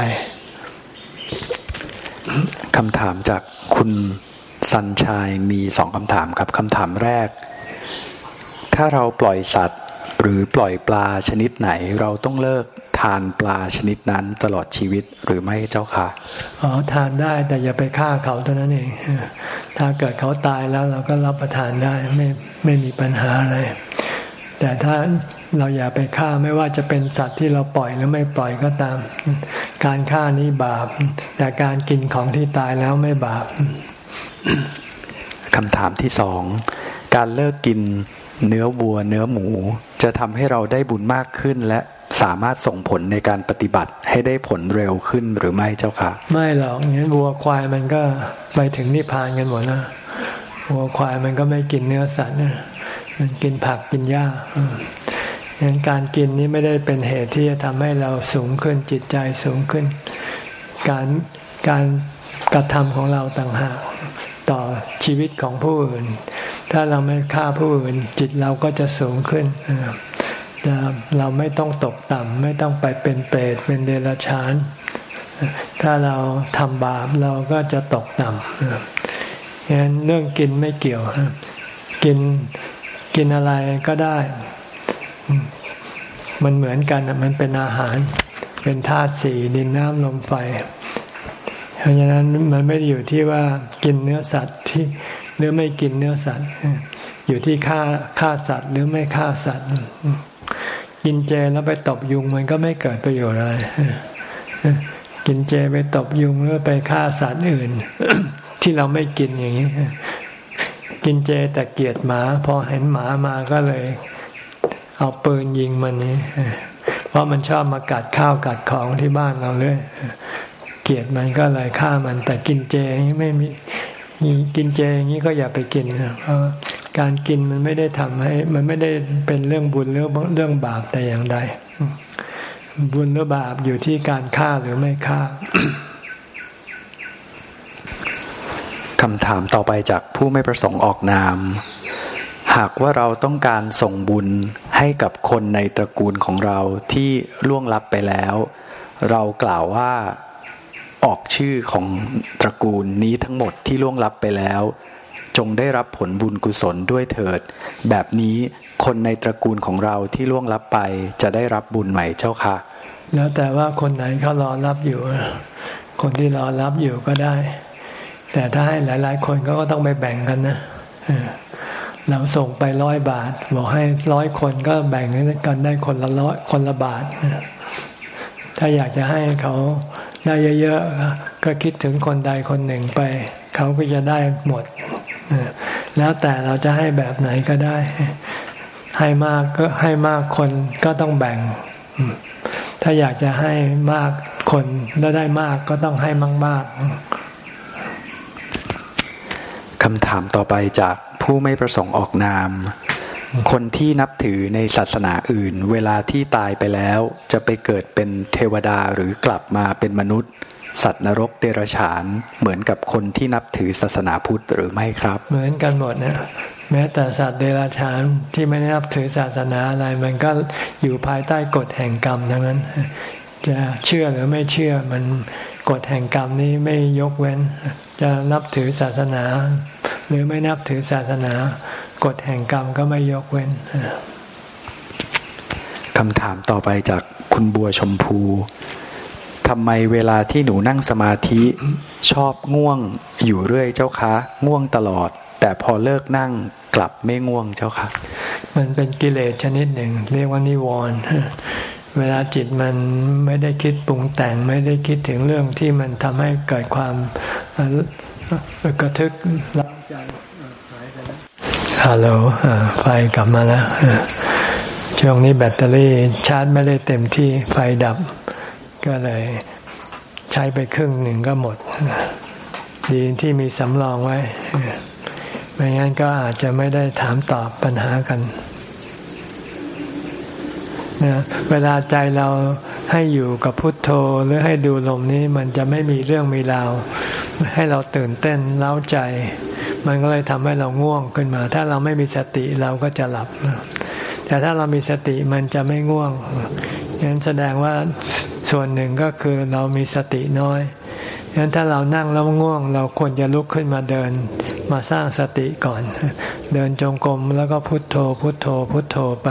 คำถามจากคุณสันชายมีสองคำถามครับคำถามแรก ถ้าเราปล่อยสัตว์ หรือปล่อยปลาชนิดไหน เราต้องเลิกทานปลาชนิดนั้นตลอดชีวิตหรือไม่เจ้าค่ะอ๋อทานได้แต่อย่าไปฆ่าเขาเท่านั้นเอง ถ้าเกิดเขาตายแล้วเราก็รับประทานได้ไม่ไม่มีปัญหาอะไรแต่ถ้าเราอย่าไปฆ่าไม่ว่าจะเป็นสัตว์ที่เราปล่อยหรือไม่ปล่อยก็ตาม การฆ่านี้บาป แต่การกินของที่ตายแล้วไม่บาปคำถามที่สองการเลิกกิน เนื้อวัวเนื้อหมู จะทำให้เราได้บุญมากขึ้น และสามารถส่งผลในการปฏิบัติให้ได้ผลเร็วขึ้นหรือไม่เจ้าคะไม่หรอกงั้นวัวควายมันก็ไปถึงนิพพานกันหมดนะวัวควายมันก็ไม่กินเนื้อสัตว์มันกินผักกินหญ้างั้นการกินนี้ไม่ได้เป็นเหตุที่จะทำให้เราสูงขึ้นจิตใจสูงขึ้น การการกระทำของเราต่างหาก ต่อชีวิตของผู้อื่น ถ้าเราไม่ฆ่าผู้อื่น จิตเราก็จะสูงขึ้นเราไม่ต้องตกต่ำไม่ต้องไปเป็นเปรตเป็นเดรัจฉาน ถ้าเราทำบาปเราก็จะตกต่ำฉะนั้นเรื่องกินไม่เกี่ยว กินกินอะไรก็ได้ มันเหมือนกันมันเป็นอาหาร เป็นธาตุสี่ดินน้ำลมไฟ เพราะฉะนั้นมันไม่ได้อยู่ที่ว่ากินเนื้อสัตว์ที่หรือไม่กินเนื้อสัตว์ อยู่ที่ฆ่าฆ่าสัตว์หรือไม่ฆ่าสัตว์ กินเจแล้วไปตบยุงมันก็ไม่เกิดประโยชน์อะไรกินเจไปตบยุงหรือไปฆ่าสัตว์อื่น ที่เราไม่กินอย่างนี้กินเจแต่เกลียดหมา พอเห็นหมามาก็เลย เอาปืนยิงมันนี้เพราะมันชอบมากัดข้าวกัดของที่บ้านเราเลย เกลียดมันก็เลยฆ่ามัน แต่กินเจไม่มีกินเจอย่างนี้ก็อย่าไปกินเพราะการกินมันไม่ได้ทำให้ มันไม่ได้เป็นเรื่องบุญหรือเรื่องบาปแต่อย่างใด บุญหรือบาปอยู่ที่การฆ่าหรือไม่ฆ่าคำถามต่อไปจากผู้ไม่ประสงค์ออกนาม หากว่าเราต้องการส่งบุญให้กับคนในตระกูลของเราที่ล่วงลับไปแล้ว เรากล่าวว่า ออกชื่อของตระกูลนี้ทั้งหมดที่ล่วงลับไปแล้ว จงได้รับผลบุญกุศลด้วยเถิด แบบนี้คนในตระกูลของเราที่ล่วงลับไปจะได้รับบุญใหม่เจ้าค่ะ แล้วแต่ว่าคนไหนเขารอรับอยู่ คนที่รอรับอยู่ก็ได้ แต่ถ้าให้หลาย ๆ คนก็ต้องไปแบ่งกันนะเราส่งไปร้อยบาท บอกให้ร้อยคนก็แบ่งกันได้คนละร้อยคนละบาทถ้าอยากจะให้เขา ได้เยอะๆก็คิดถึงคนใดคนหนึ่งไป เขาก็จะได้หมด แล้วแต่เราจะให้แบบไหนก็ได้ ให้มากก็ให้มากคนก็ต้องแบ่ง ถ้าอยากจะให้มากคนแล้วได้มากก็ต้องให้มากๆคำถามต่อไปจากผู้ไม่ประสงค์ออกนาม คนที่นับถือในศาสนาอื่น เวลาที่ตายไปแล้ว จะไปเกิดเป็นเทวดาหรือกลับมาเป็นมนุษย์ สัตว์นรกเดรัจฉาน เหมือนกับคนที่นับถือศาสนาพุทธหรือไม่ครับ เหมือนกันหมดนะแม้แต่สัตว์เดรัจฉานที่ไม่ได้นับถือศาสนาอะไร มันก็อยู่ภายใต้กฎแห่งกรรมทั้งนั้นจะเชื่อหรือไม่เชื่อมันกฎแห่งกรรมนี้ไม่ยกเว้น จะนับถือศาสนา หรือไม่นับถือศาสนา กฎแห่งกรรมก็ไม่ยกเว้นคำถามต่อไปจากคุณบัวชมพูทำไมเวลาที่หนูนั่งสมาธิชอบง่วงอยู่เรื่อยเจ้าคะ ง่วงตลอด แต่พอเลิกนั่งกลับไม่ง่วงเจ้าค่ะมันเป็นกิเลสชนิดหนึ่ง เรียกว่านิวรณ์เวลาจิตมันไม่ได้คิดปรุงแต่งไม่ได้คิดถึงเรื่องที่มันทำให้เกิดความกระทึกรับใจ ฮัลโหลไฟกลับมาแล้วช่วงนี้แบตเตอรี่ชาร์จไม่ได้เต็มที่ไฟดับ ก็เลยใช้ไปครึ่งหนึ่งก็หมด ดีที่มีสำรองไว้ ไม่งั้นก็อาจจะไม่ได้ถามตอบปัญหากันนะเวลาใจเราให้อยู่กับพุทโธหรือให้ดูลมนี้มันจะไม่มีเรื่องมีราวให้เราตื่นเต้นเล้าใจ มันก็เลยทำให้เราง่วงขึ้นมา ถ้าเราไม่มีสติเราก็จะหลับ แต่ถ้าเรามีสติมันจะไม่ง่วงงั้นแสดงว่าส่วนหนึ่งก็คือเรามีสติน้อยงั้นถ้าเรานั่งแล้วง่วง เราควรจะลุกขึ้นมาเดิน มาสร้างสติก่อน เดินจงกรมแล้วก็พุทโธ พุทโธ พุทโธไป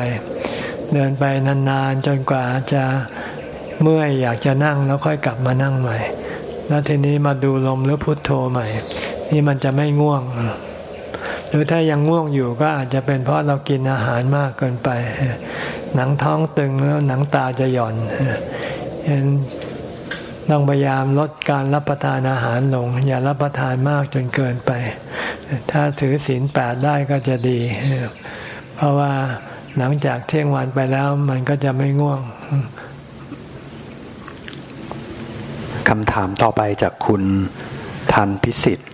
เดินไปนานๆจนกว่าจะเมื่อยอยากจะนั่งแล้วค่อยกลับมานั่งใหม่ แล้วทีนี้มาดูลมหรือพุทโธใหม่ นี่มันจะไม่ง่วง หรือถ้ายังง่วงอยู่ก็อาจจะเป็นเพราะเรากินอาหารมากเกินไป หนังท้องตึงแล้วหนังตาจะหย่อนเห็นต้องพยายามลดการรับประทานอาหารลง อย่ารับประทานมากจนเกินไป ถ้าถือศีลแปดได้ก็จะดี เพราะว่าหลังจากเที่ยงวันไปแล้วมันก็จะไม่ง่วงคำถามต่อไปจากคุณทันพิสิทธิ์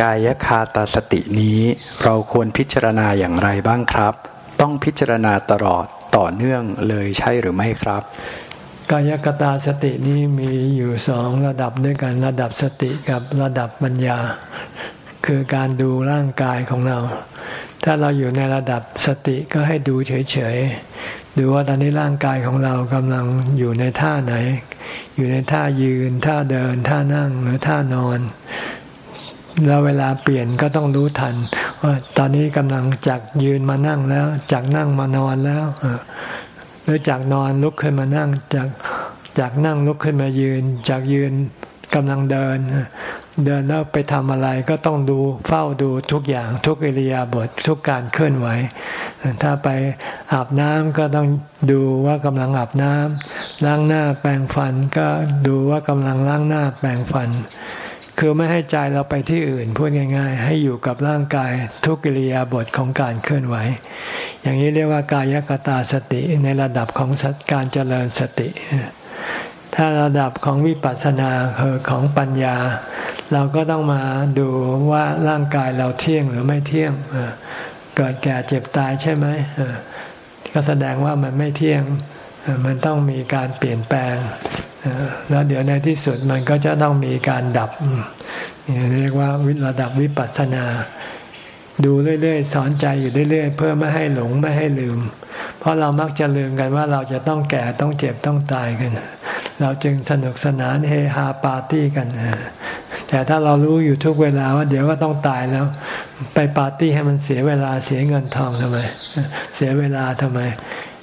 กายคาตาสตินี้ เราควรพิจารณาอย่างไรบ้างครับ ต้องพิจารณาตลอดต่อเนื่องเลยใช่หรือไม่ครับ กายกตาสตินี้มีอยู่สองระดับด้วยกันระดับสติกับระดับปัญญา คือการดูร่างกายของเรา ถ้าเราอยู่ในระดับสติก็ให้ดูเฉยๆดูว่าตอนนี้ร่างกายของเรากำลังอยู่ในท่าไหน อยู่ในท่ายืน ท่าเดิน ท่านั่งหรือท่านอน แล้วเวลาเปลี่ยนก็ต้องรู้ทันว่าตอนนี้กำลังจากยืนมานั่งแล้ว จากนั่งมานอนแล้วหรือจากนอนลุกขึ้นมานั่ง จากจากนั่งลุกขึ้นมายืน จากยืนกำลังเดิน เดินแล้วไปทำอะไรก็ต้องดูเฝ้าดูทุกอย่างทุกอิริยาบถททุกการเคลื่อนไหว ถ้าไปอาบน้ำก็ต้องดูว่ากำลังอาบน้ำล้างหน้าแปรงฟันก็ดูว่ากำลังล้างหน้าแปรงฟัน คือไม่ให้ใจเราไปที่อื่นพูดง่าย ๆ ให้อยู่กับร่างกายทุกอิริยาบถของการเคลื่อนไหว อย่างนี้เรียกว่ากายกตาสติในระดับของการเจริญสติ ถ้าระดับของวิปัสสนาคือของปัญญา เราก็ต้องมาดูว่าร่างกายเราเที่ยงหรือไม่เที่ยง เกิดแก่เจ็บตายใช่ไหมก็แสดงว่ามันไม่เที่ยงมันต้องมีการเปลี่ยนแปลง แล้วเดี๋ยวในที่สุดมันก็จะต้องมีการดับเรียกว่าวิระดับวิปัสสนา ดูเรื่อย ๆ สอนใจอยู่เรื่อย ๆ เพื่อไม่ให้หลงไม่ให้ลืม เพราะเรามักจะลืมกันว่าเราจะต้องแก่ต้องเจ็บต้องตายกัน เราจึงสนุกสนานเฮฮาปาร์ตี้กันแต่ถ้าเรารู้อยู่ทุกเวลาว่าเดี๋ยวก็ต้องตายแล้ว ไปปาร์ตี้ให้มันเสียเวลาเสียเงินทองทำไม เสียเวลาทำไม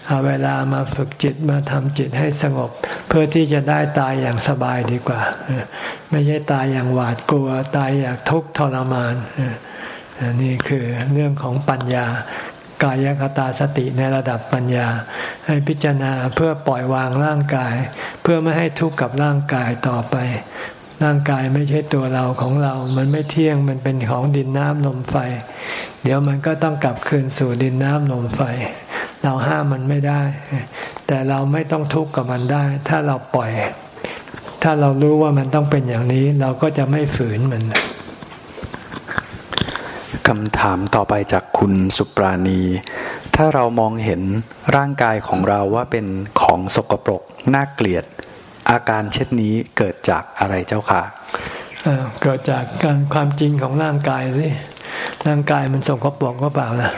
เอาเวลามาฝึกจิตมาทำจิตให้สงบ เพื่อที่จะได้ตายอย่างสบายดีกว่า ไม่ใช่ตายอย่างหวาดกลัว ตายอย่างทุกข์ทรมานนี่คือเรื่องของปัญญากายคตาสติในระดับปัญญา ให้พิจารณาเพื่อปล่อยวางร่างกาย เพื่อไม่ให้ทุกข์กับร่างกายต่อไป ร่างกายไม่ใช่ตัวเราของเรา มันไม่เที่ยงมันเป็นของดินน้ำลมไฟ เดี๋ยวมันก็ต้องกลับคืนสู่ดินน้ำลมไฟ เราห้ามมันไม่ได้ แต่เราไม่ต้องทุกข์กับมันได้ ถ้าเราปล่อย ถ้าเรารู้ว่ามันต้องเป็นอย่างนี้ เราก็จะไม่ฝืนมันคำถามต่อไปจากคุณสุปราณี ถ้าเรามองเห็นร่างกายของเราว่าเป็นของสกปรกน่าเกลียด อาการเช่นนี้เกิดจากอะไรเจ้าค่ะเกิดจากการความจริงของร่างกายสิร่างกายมันสกปรกก็เปล่าล่ะ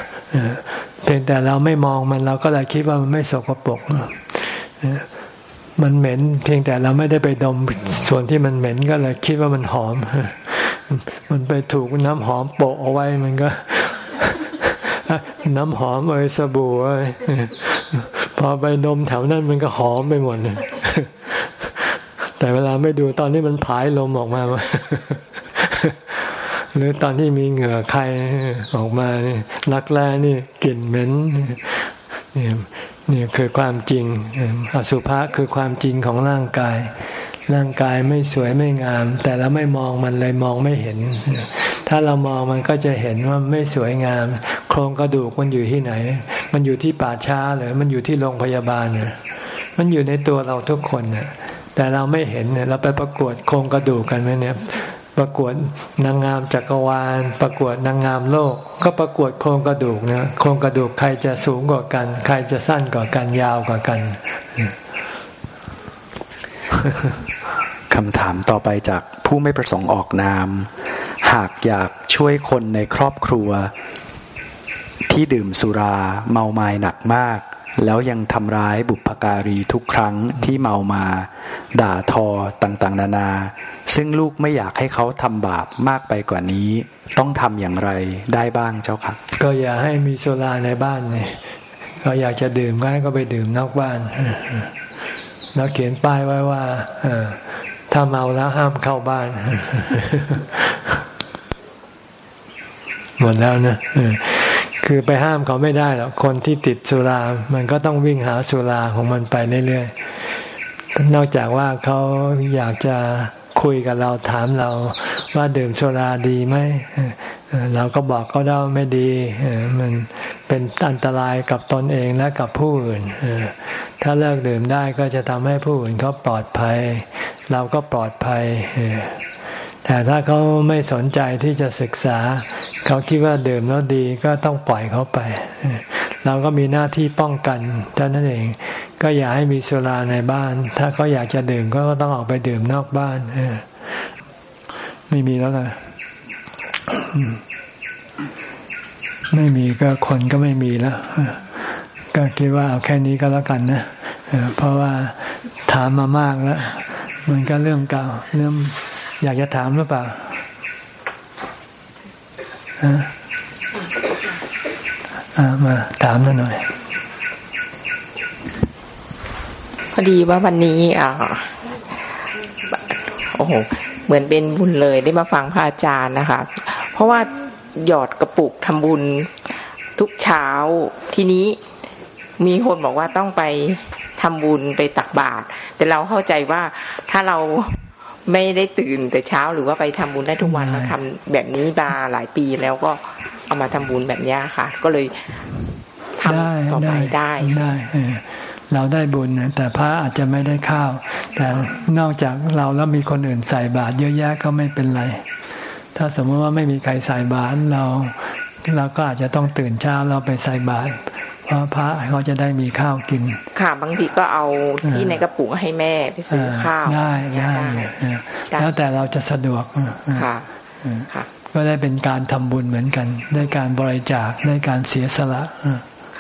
เพียงแต่เราไม่มองมันเราก็เลยคิดว่ามันไม่สกปรกมันเหม็น เพียงแต่เราไม่ได้ไปดมส่วนที่มันเหม็นก็เลยคิดว่ามันหอม มันไปถูกน้ำหอมโปะเอาไว้มันก็ น้ำหอมเอ้ยสบู่เอ้ยพอไปดมแถวนั้นมันก็หอมไปหมดแต่เวลาไม่ดูตอนนี้มันผายลมออกมา หรือตอนที่มีเหงื่อใครออกมานี่รักแร้นี่กลิ่นเหม็นนี่นี่คือความจริง อสุภะคือความจริงของร่างกาย ร่างกายไม่สวยไม่งาม แต่เราไม่มองมันเลยมองไม่เห็น ถ้าเรามองมันก็จะเห็นว่าไม่สวยงาม โครงกระดูกมันอยู่ที่ไหน มันอยู่ที่ป่าช้าหรือมันอยู่ที่โรงพยาบาลเนี่ยมันอยู่ในตัวเราทุกคนเน่ยแต่เราไม่เห็นเนี่ยเราไปประกวดโครงกระดูกกันไหมเนี่ย ประกวดนางงามจักรวาล ประกวดนางงามโลก ก็ประกวดโครงกระดูกนะโครงกระดูกใครจะสูงกว่ากัน ใครจะสั้นกว่ากันยาวกว่ากันคำถามต่อไปจากผู้ไม่ประสงค์ออกนาม หากอยากช่วยคนในครอบครัว ที่ดื่มสุราเมาไม้หนักมาก แล้วยังทำร้ายบุพการีทุกครั้งที่เมามา ด่าทอต่างๆ นานา ซึ่งลูกไม่อยากให้เขาทำบาปมากไปกว่านี้ ต้องทำอย่างไรได้บ้างเจ้าค่ะก็อย่าให้มีสุราในบ้านเนี่ยก็อยากจะดื่มก็ไปดื่มนอกบ้านแล้วเขียนป้ายไว้ว่าถ้าเมาแล้วห้ามเข้าบ้าน หมดแล้วนะ คือไปห้ามเขาไม่ได้หรอกคนที่ติดสุรา มันก็ต้องวิ่งหาสุราของมันไปเรื่อยๆนอกจากว่าเขาอยากจะคุยกับเราถามเราว่าดื่มสุราดีไหมเราก็บอกเขาได้ไม่ดีมันเป็นอันตรายกับตนเองและกับผู้อื่นถ้าเลิกดื่มได้ก็จะทำให้ผู้อื่นเขาปลอดภัย เราก็ปลอดภัย แต่ถ้าเขาไม่สนใจที่จะศึกษา เขาคิดว่าดื่มแล้วดีก็ต้องปล่อยเขาไป เราก็มีหน้าที่ป้องกันเท่านั้นเอง ก็อย่าให้มีสุราในบ้าน ถ้าเขาอยากจะดื่มก็ต้องออกไปดื่มนอกบ้านไม่มีแล้วนะไม่มีก็คนก็ไม่มีแล้วก็คิดว่าเอาแค่นี้ก็แล้วกันนะเพราะว่าถามมามากแล้ว มันก็เรื่องเก่าเรื่อง อยากจะถามหรือเปล่ามาถามหน่อย พอดีว่าวันนี้ อ่า โอ้โห เหมือนเป็นบุญเลยได้มาฟังพระอาจารย์นะคะ เพราะว่าหยอดกระปุกทำบุญทุกเช้าทีนี้มีคนบอกว่าต้องไปทำบุญไปตักบาตรแต่เราเข้าใจว่าถ้าเรา ไม่ได้ตื่นแต่เช้าหรือว่าไปทำบุญได้ทุกวันเราทำแบบนี้มาหลายปีแล้วก็เอามาทำบุญแบบนี้ค่ะ ก็เลยทำต่อไปได้ได้เราได้บุญนะแต่พระอาจจะไม่ได้ข้าว แต่นอกจากเราแล้วมีคนอื่นใส่บาตรเยอะแยะก็ไม่เป็นไร ถ้าสมมติว่าไม่มีใครใส่บาตรเราเราก็อาจจะต้องตื่นเช้าเราไปใส่บาตร เพราะพระเขาจะได้มีข้าวกิน ค่ะบางทีก็เอาที่ในกระปุกให้แม่ไปซื้อข้าวได้ได้แล้วแต่เราจะสะดวกค่ะก็ได้เป็นการทำบุญเหมือนกันได้การบริจาคได้การเสียสละ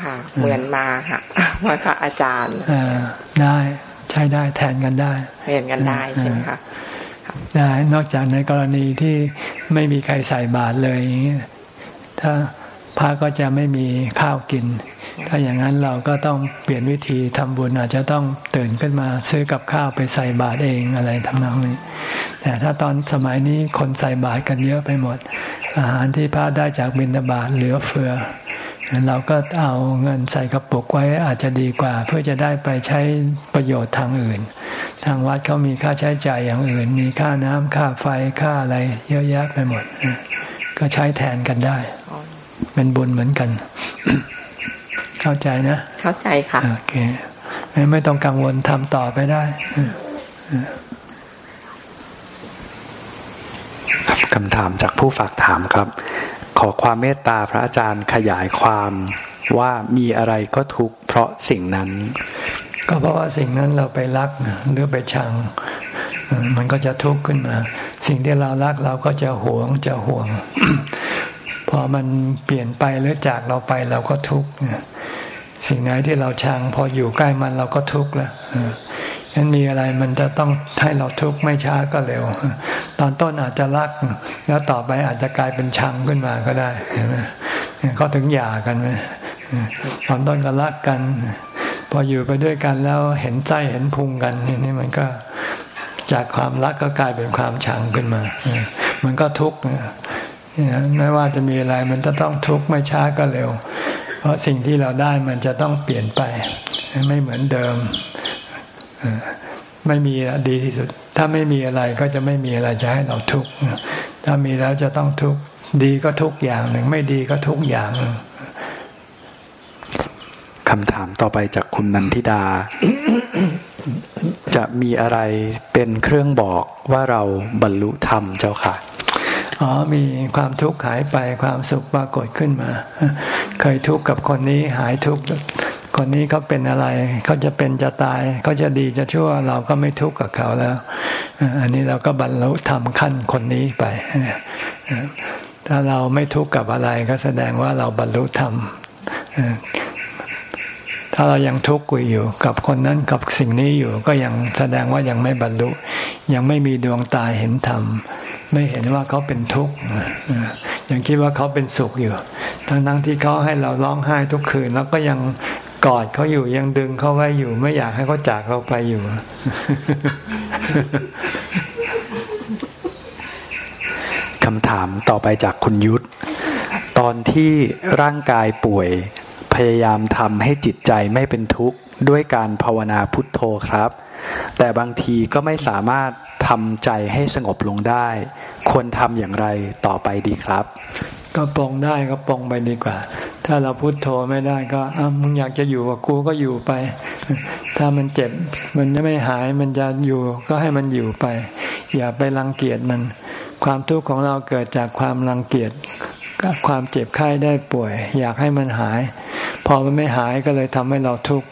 ค่ะเหมือนมาค่ะว่าค่ะอาจารย์ได้ใช้ได้แทนกันได้แทนกันได้ใช่ไหมคะได้นอกจากในกรณีที่ไม่มีใครใส่บาตรเลยถ้า พระก็จะไม่มีข้าวกิน ถ้าอย่างนั้นเราก็ต้องเปลี่ยนวิธีทำบุญอาจจะต้องตื่นขึ้นมาซื้อกับข้าวไปใส่บาตรเองอะไรทำนองนี้ แต่ถ้าตอนสมัยนี้คนใส่บาตรกันเยอะไปหมด อาหารที่พระได้จากบิณฑบาตเหลือเฟือเราก็เอาเงินใส่กระปุกไว้อาจจะดีกว่า เพื่อจะได้ไปใช้ประโยชน์ทางอื่น ทางวัดเขามีค่าใช้จ่ายอย่างอื่น มีค่าน้ำค่าไฟค่าอะไร เยอะแยะไปหมด ก็ใช้แทนกันได้ เป็นบุญเหมือนกัน เข้าใจนะ เข้าใจค่ะ โอเคไม่ต้องกังวลทำต่อไปได้คำถามจากผู้ฝากถามครับ ขอความเมตตาพระอาจารย์ขยายความว่ามีอะไรก็ทุกข์เพราะสิ่งนั้น ก็เพราะว่าสิ่งนั้นเราไปรักหรือไปชัง มันก็จะทุกข์ขึ้นมา สิ่งที่เรารักเราก็จะหวงจะห่วงพ อมันเปลี่ยนไปหรือจากเราไปเราก็ทุกข์สิ่งไหนที่เราชัง พออยู่ใกล้มันเราก็ทุกข์แล้วนั้นมีอะไรมันจะต้องให้เราทุกข์ไม่ช้าก็เร็ว ตอนต้นอาจจะรัก แล้วต่อไปอาจจะกลายเป็นชังขึ้นมาก็ได้เห็นไหมเขาถึงหย่ากันไหมตอนต้นก็รักกัน พออยู่ไปด้วยกันแล้วเห็นไส้เห็นพุงกันนี่มันก็จากความรักก็กลายเป็นความชังขึ้นมา มันก็ทุกข์ ไม่ว่าจะมีอะไรมันจะต้องทุกข์ไม่ช้าก็เร็ว เพราะสิ่งที่เราได้มันจะต้องเปลี่ยนไป ไม่เหมือนเดิม ไม่มีดีที่สุด ถ้าไม่มีอะไรก็จะไม่มีอะไรจะให้เราทุกข์ถ้ามีแล้วจะต้องทุกข์ดีก็ทุกอย่างหนึ่ง ไม่ดีก็ทุกอย่างคำถามต่อไปจากคุณนันทิดา จะมีอะไรเป็นเครื่องบอกว่าเราบรรลุธรรมเจ้าค่ะ อ๋อมีความทุกข์หายไปความสุขปรากฏขึ้นมา เคยทุกข์กับคนนี้หายทุกข์คนนี้เขาเป็นอะไรเขาจะเป็นจะตายเขาจะดีจะชั่วเราก็ไม่ทุกข์กับเขาแล้ว อันนี้เราก็บรรลุธรรมขั้นคนนี้ไป ถ้าเราไม่ทุกข์กับอะไรก็แสดงว่าเราบรรลุธรรมถ้าเรายังทุกข์อยู่กับคนนั้นกับสิ่งนี้อยู่ ก็ยังแสดงว่ายังไม่บรรลุ ยังไม่มีดวงตาเห็นธรรม ไม่เห็นว่าเขาเป็นทุกข์ยังคิดว่าเขาเป็นสุขอยู่ ทั้งทั้งที่เขาให้เราร้องไห้ทุกคืน แล้วก็ยังกอดเขาอยู่ยังดึงเขาไว้อยู่ ไม่อยากให้เขาจากเราไปอยู่ คำถามต่อไปจากคุณยุทธ ตอนที่ร่างกายป่วย พยายามทำให้จิตใจไม่เป็นทุกข์ด้วยการภาวนาพุทโธครับ แต่บางทีก็ไม่สามารถทำใจให้สงบลงได้ ควรทำอย่างไรต่อไปดีครับ ก็ปองได้ก็ปองไปดีกว่า ถ้าเราพุโทโธไม่ได้ก็มึงอยากจะอยู่กับกูก็อยู่ไป ถ้ามันเจ็บมันจะไม่หายมันจะอยู่ก็ให้มันอยู่ไป อย่าไปรังเกียจมัน ความทุกข์ของเราเกิดจากความรังเกียจความเจ็บไข้ได้ป่วย อยากให้มันหาย พอมันไม่หายก็เลยทำให้เราทุกข์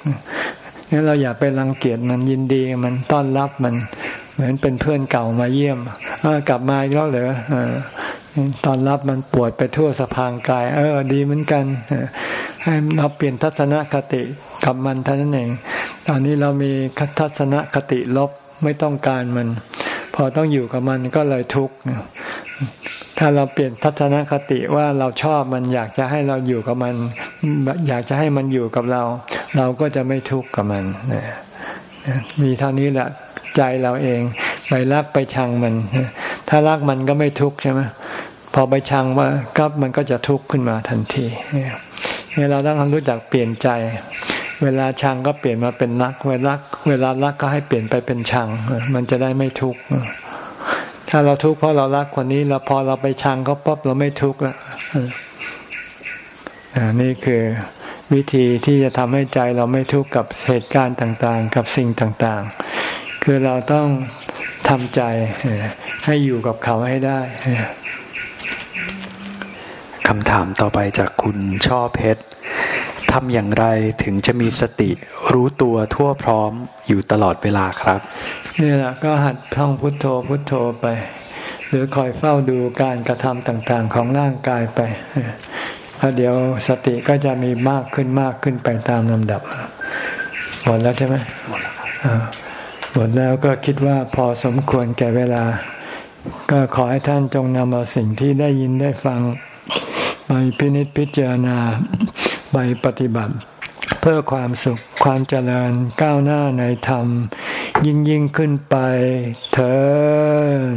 งั้นเราอย่าไปรังเกียจมันยินดีมันต้อนรับมัน เหมือนเป็นเพื่อนเก่ามาเยี่ยมกลับมาอีกแล้วเหรอตอนรับมันปวดไปทั่วสะพางกาย เออ ดีเหมือนกันให้เราเปลี่ยนทัศนคติกับมันเท่านั้นเอง ตอนนี้เรามีทัศนคติลบไม่ต้องการมัน พอต้องอยู่กับมันก็เลยทุกข์ ถ้าเราเปลี่ยนทัศนคติว่าเราชอบมันอยากจะให้เราอยู่กับมัน อยากจะให้มันอยู่กับเรา เราก็จะไม่ทุกข์กับมันมีเท่านี้แหละใจเราเอง ไปรักไปชังมัน ถ้ารักมันก็ไม่ทุกข์ใช่ไหมพอไปชังว่าก็มันก็จะทุกข์ขึ้นมาทันทีเนี่ยเราต้องรู้จักเปลี่ยนใจ เวลาชังก็เปลี่ยนมาเป็นรัก เวลาเวลารักก็ให้เปลี่ยนไปเป็นชัง มันจะได้ไม่ทุกข์ ถ้าเราทุกข์เพราะเรารักคนนี้แล้วพอเราไปชังเขาป๊บเราไม่ทุกข์แล้วนี่คือวิธีที่จะทำให้ใจเราไม่ทุกข์กับเหตุการณ์ต่างๆ กับสิ่งต่างๆ คือเราต้องทำใจให้อยู่กับเขาให้ได้คำถามต่อไปจากคุณช่อเพชร ทำอย่างไรถึงจะมีสติรู้ตัวทั่วพร้อมอยู่ตลอดเวลาครับนี่แหละก็หัดท่องพุทโธพุทโธไป หรือคอยเฝ้าดูการกระทำต่างๆของร่างกายไปแล้วเดี๋ยวสติก็จะมีมากขึ้นมากขึ้นไปตามลำดับหมดแล้วใช่ไหมหมดแล้วครับหมดแล้วก็คิดว่าพอสมควรแก่เวลา ก็ขอให้ท่านจงนำเอาสิ่งที่ได้ยินได้ฟัง ไปพินิจพิจารณา ไปปฏิบัติ เพื่อความสุขความเจริญก้าวหน้าในธรรม ยิ่งยิ่งขึ้นไปเถิด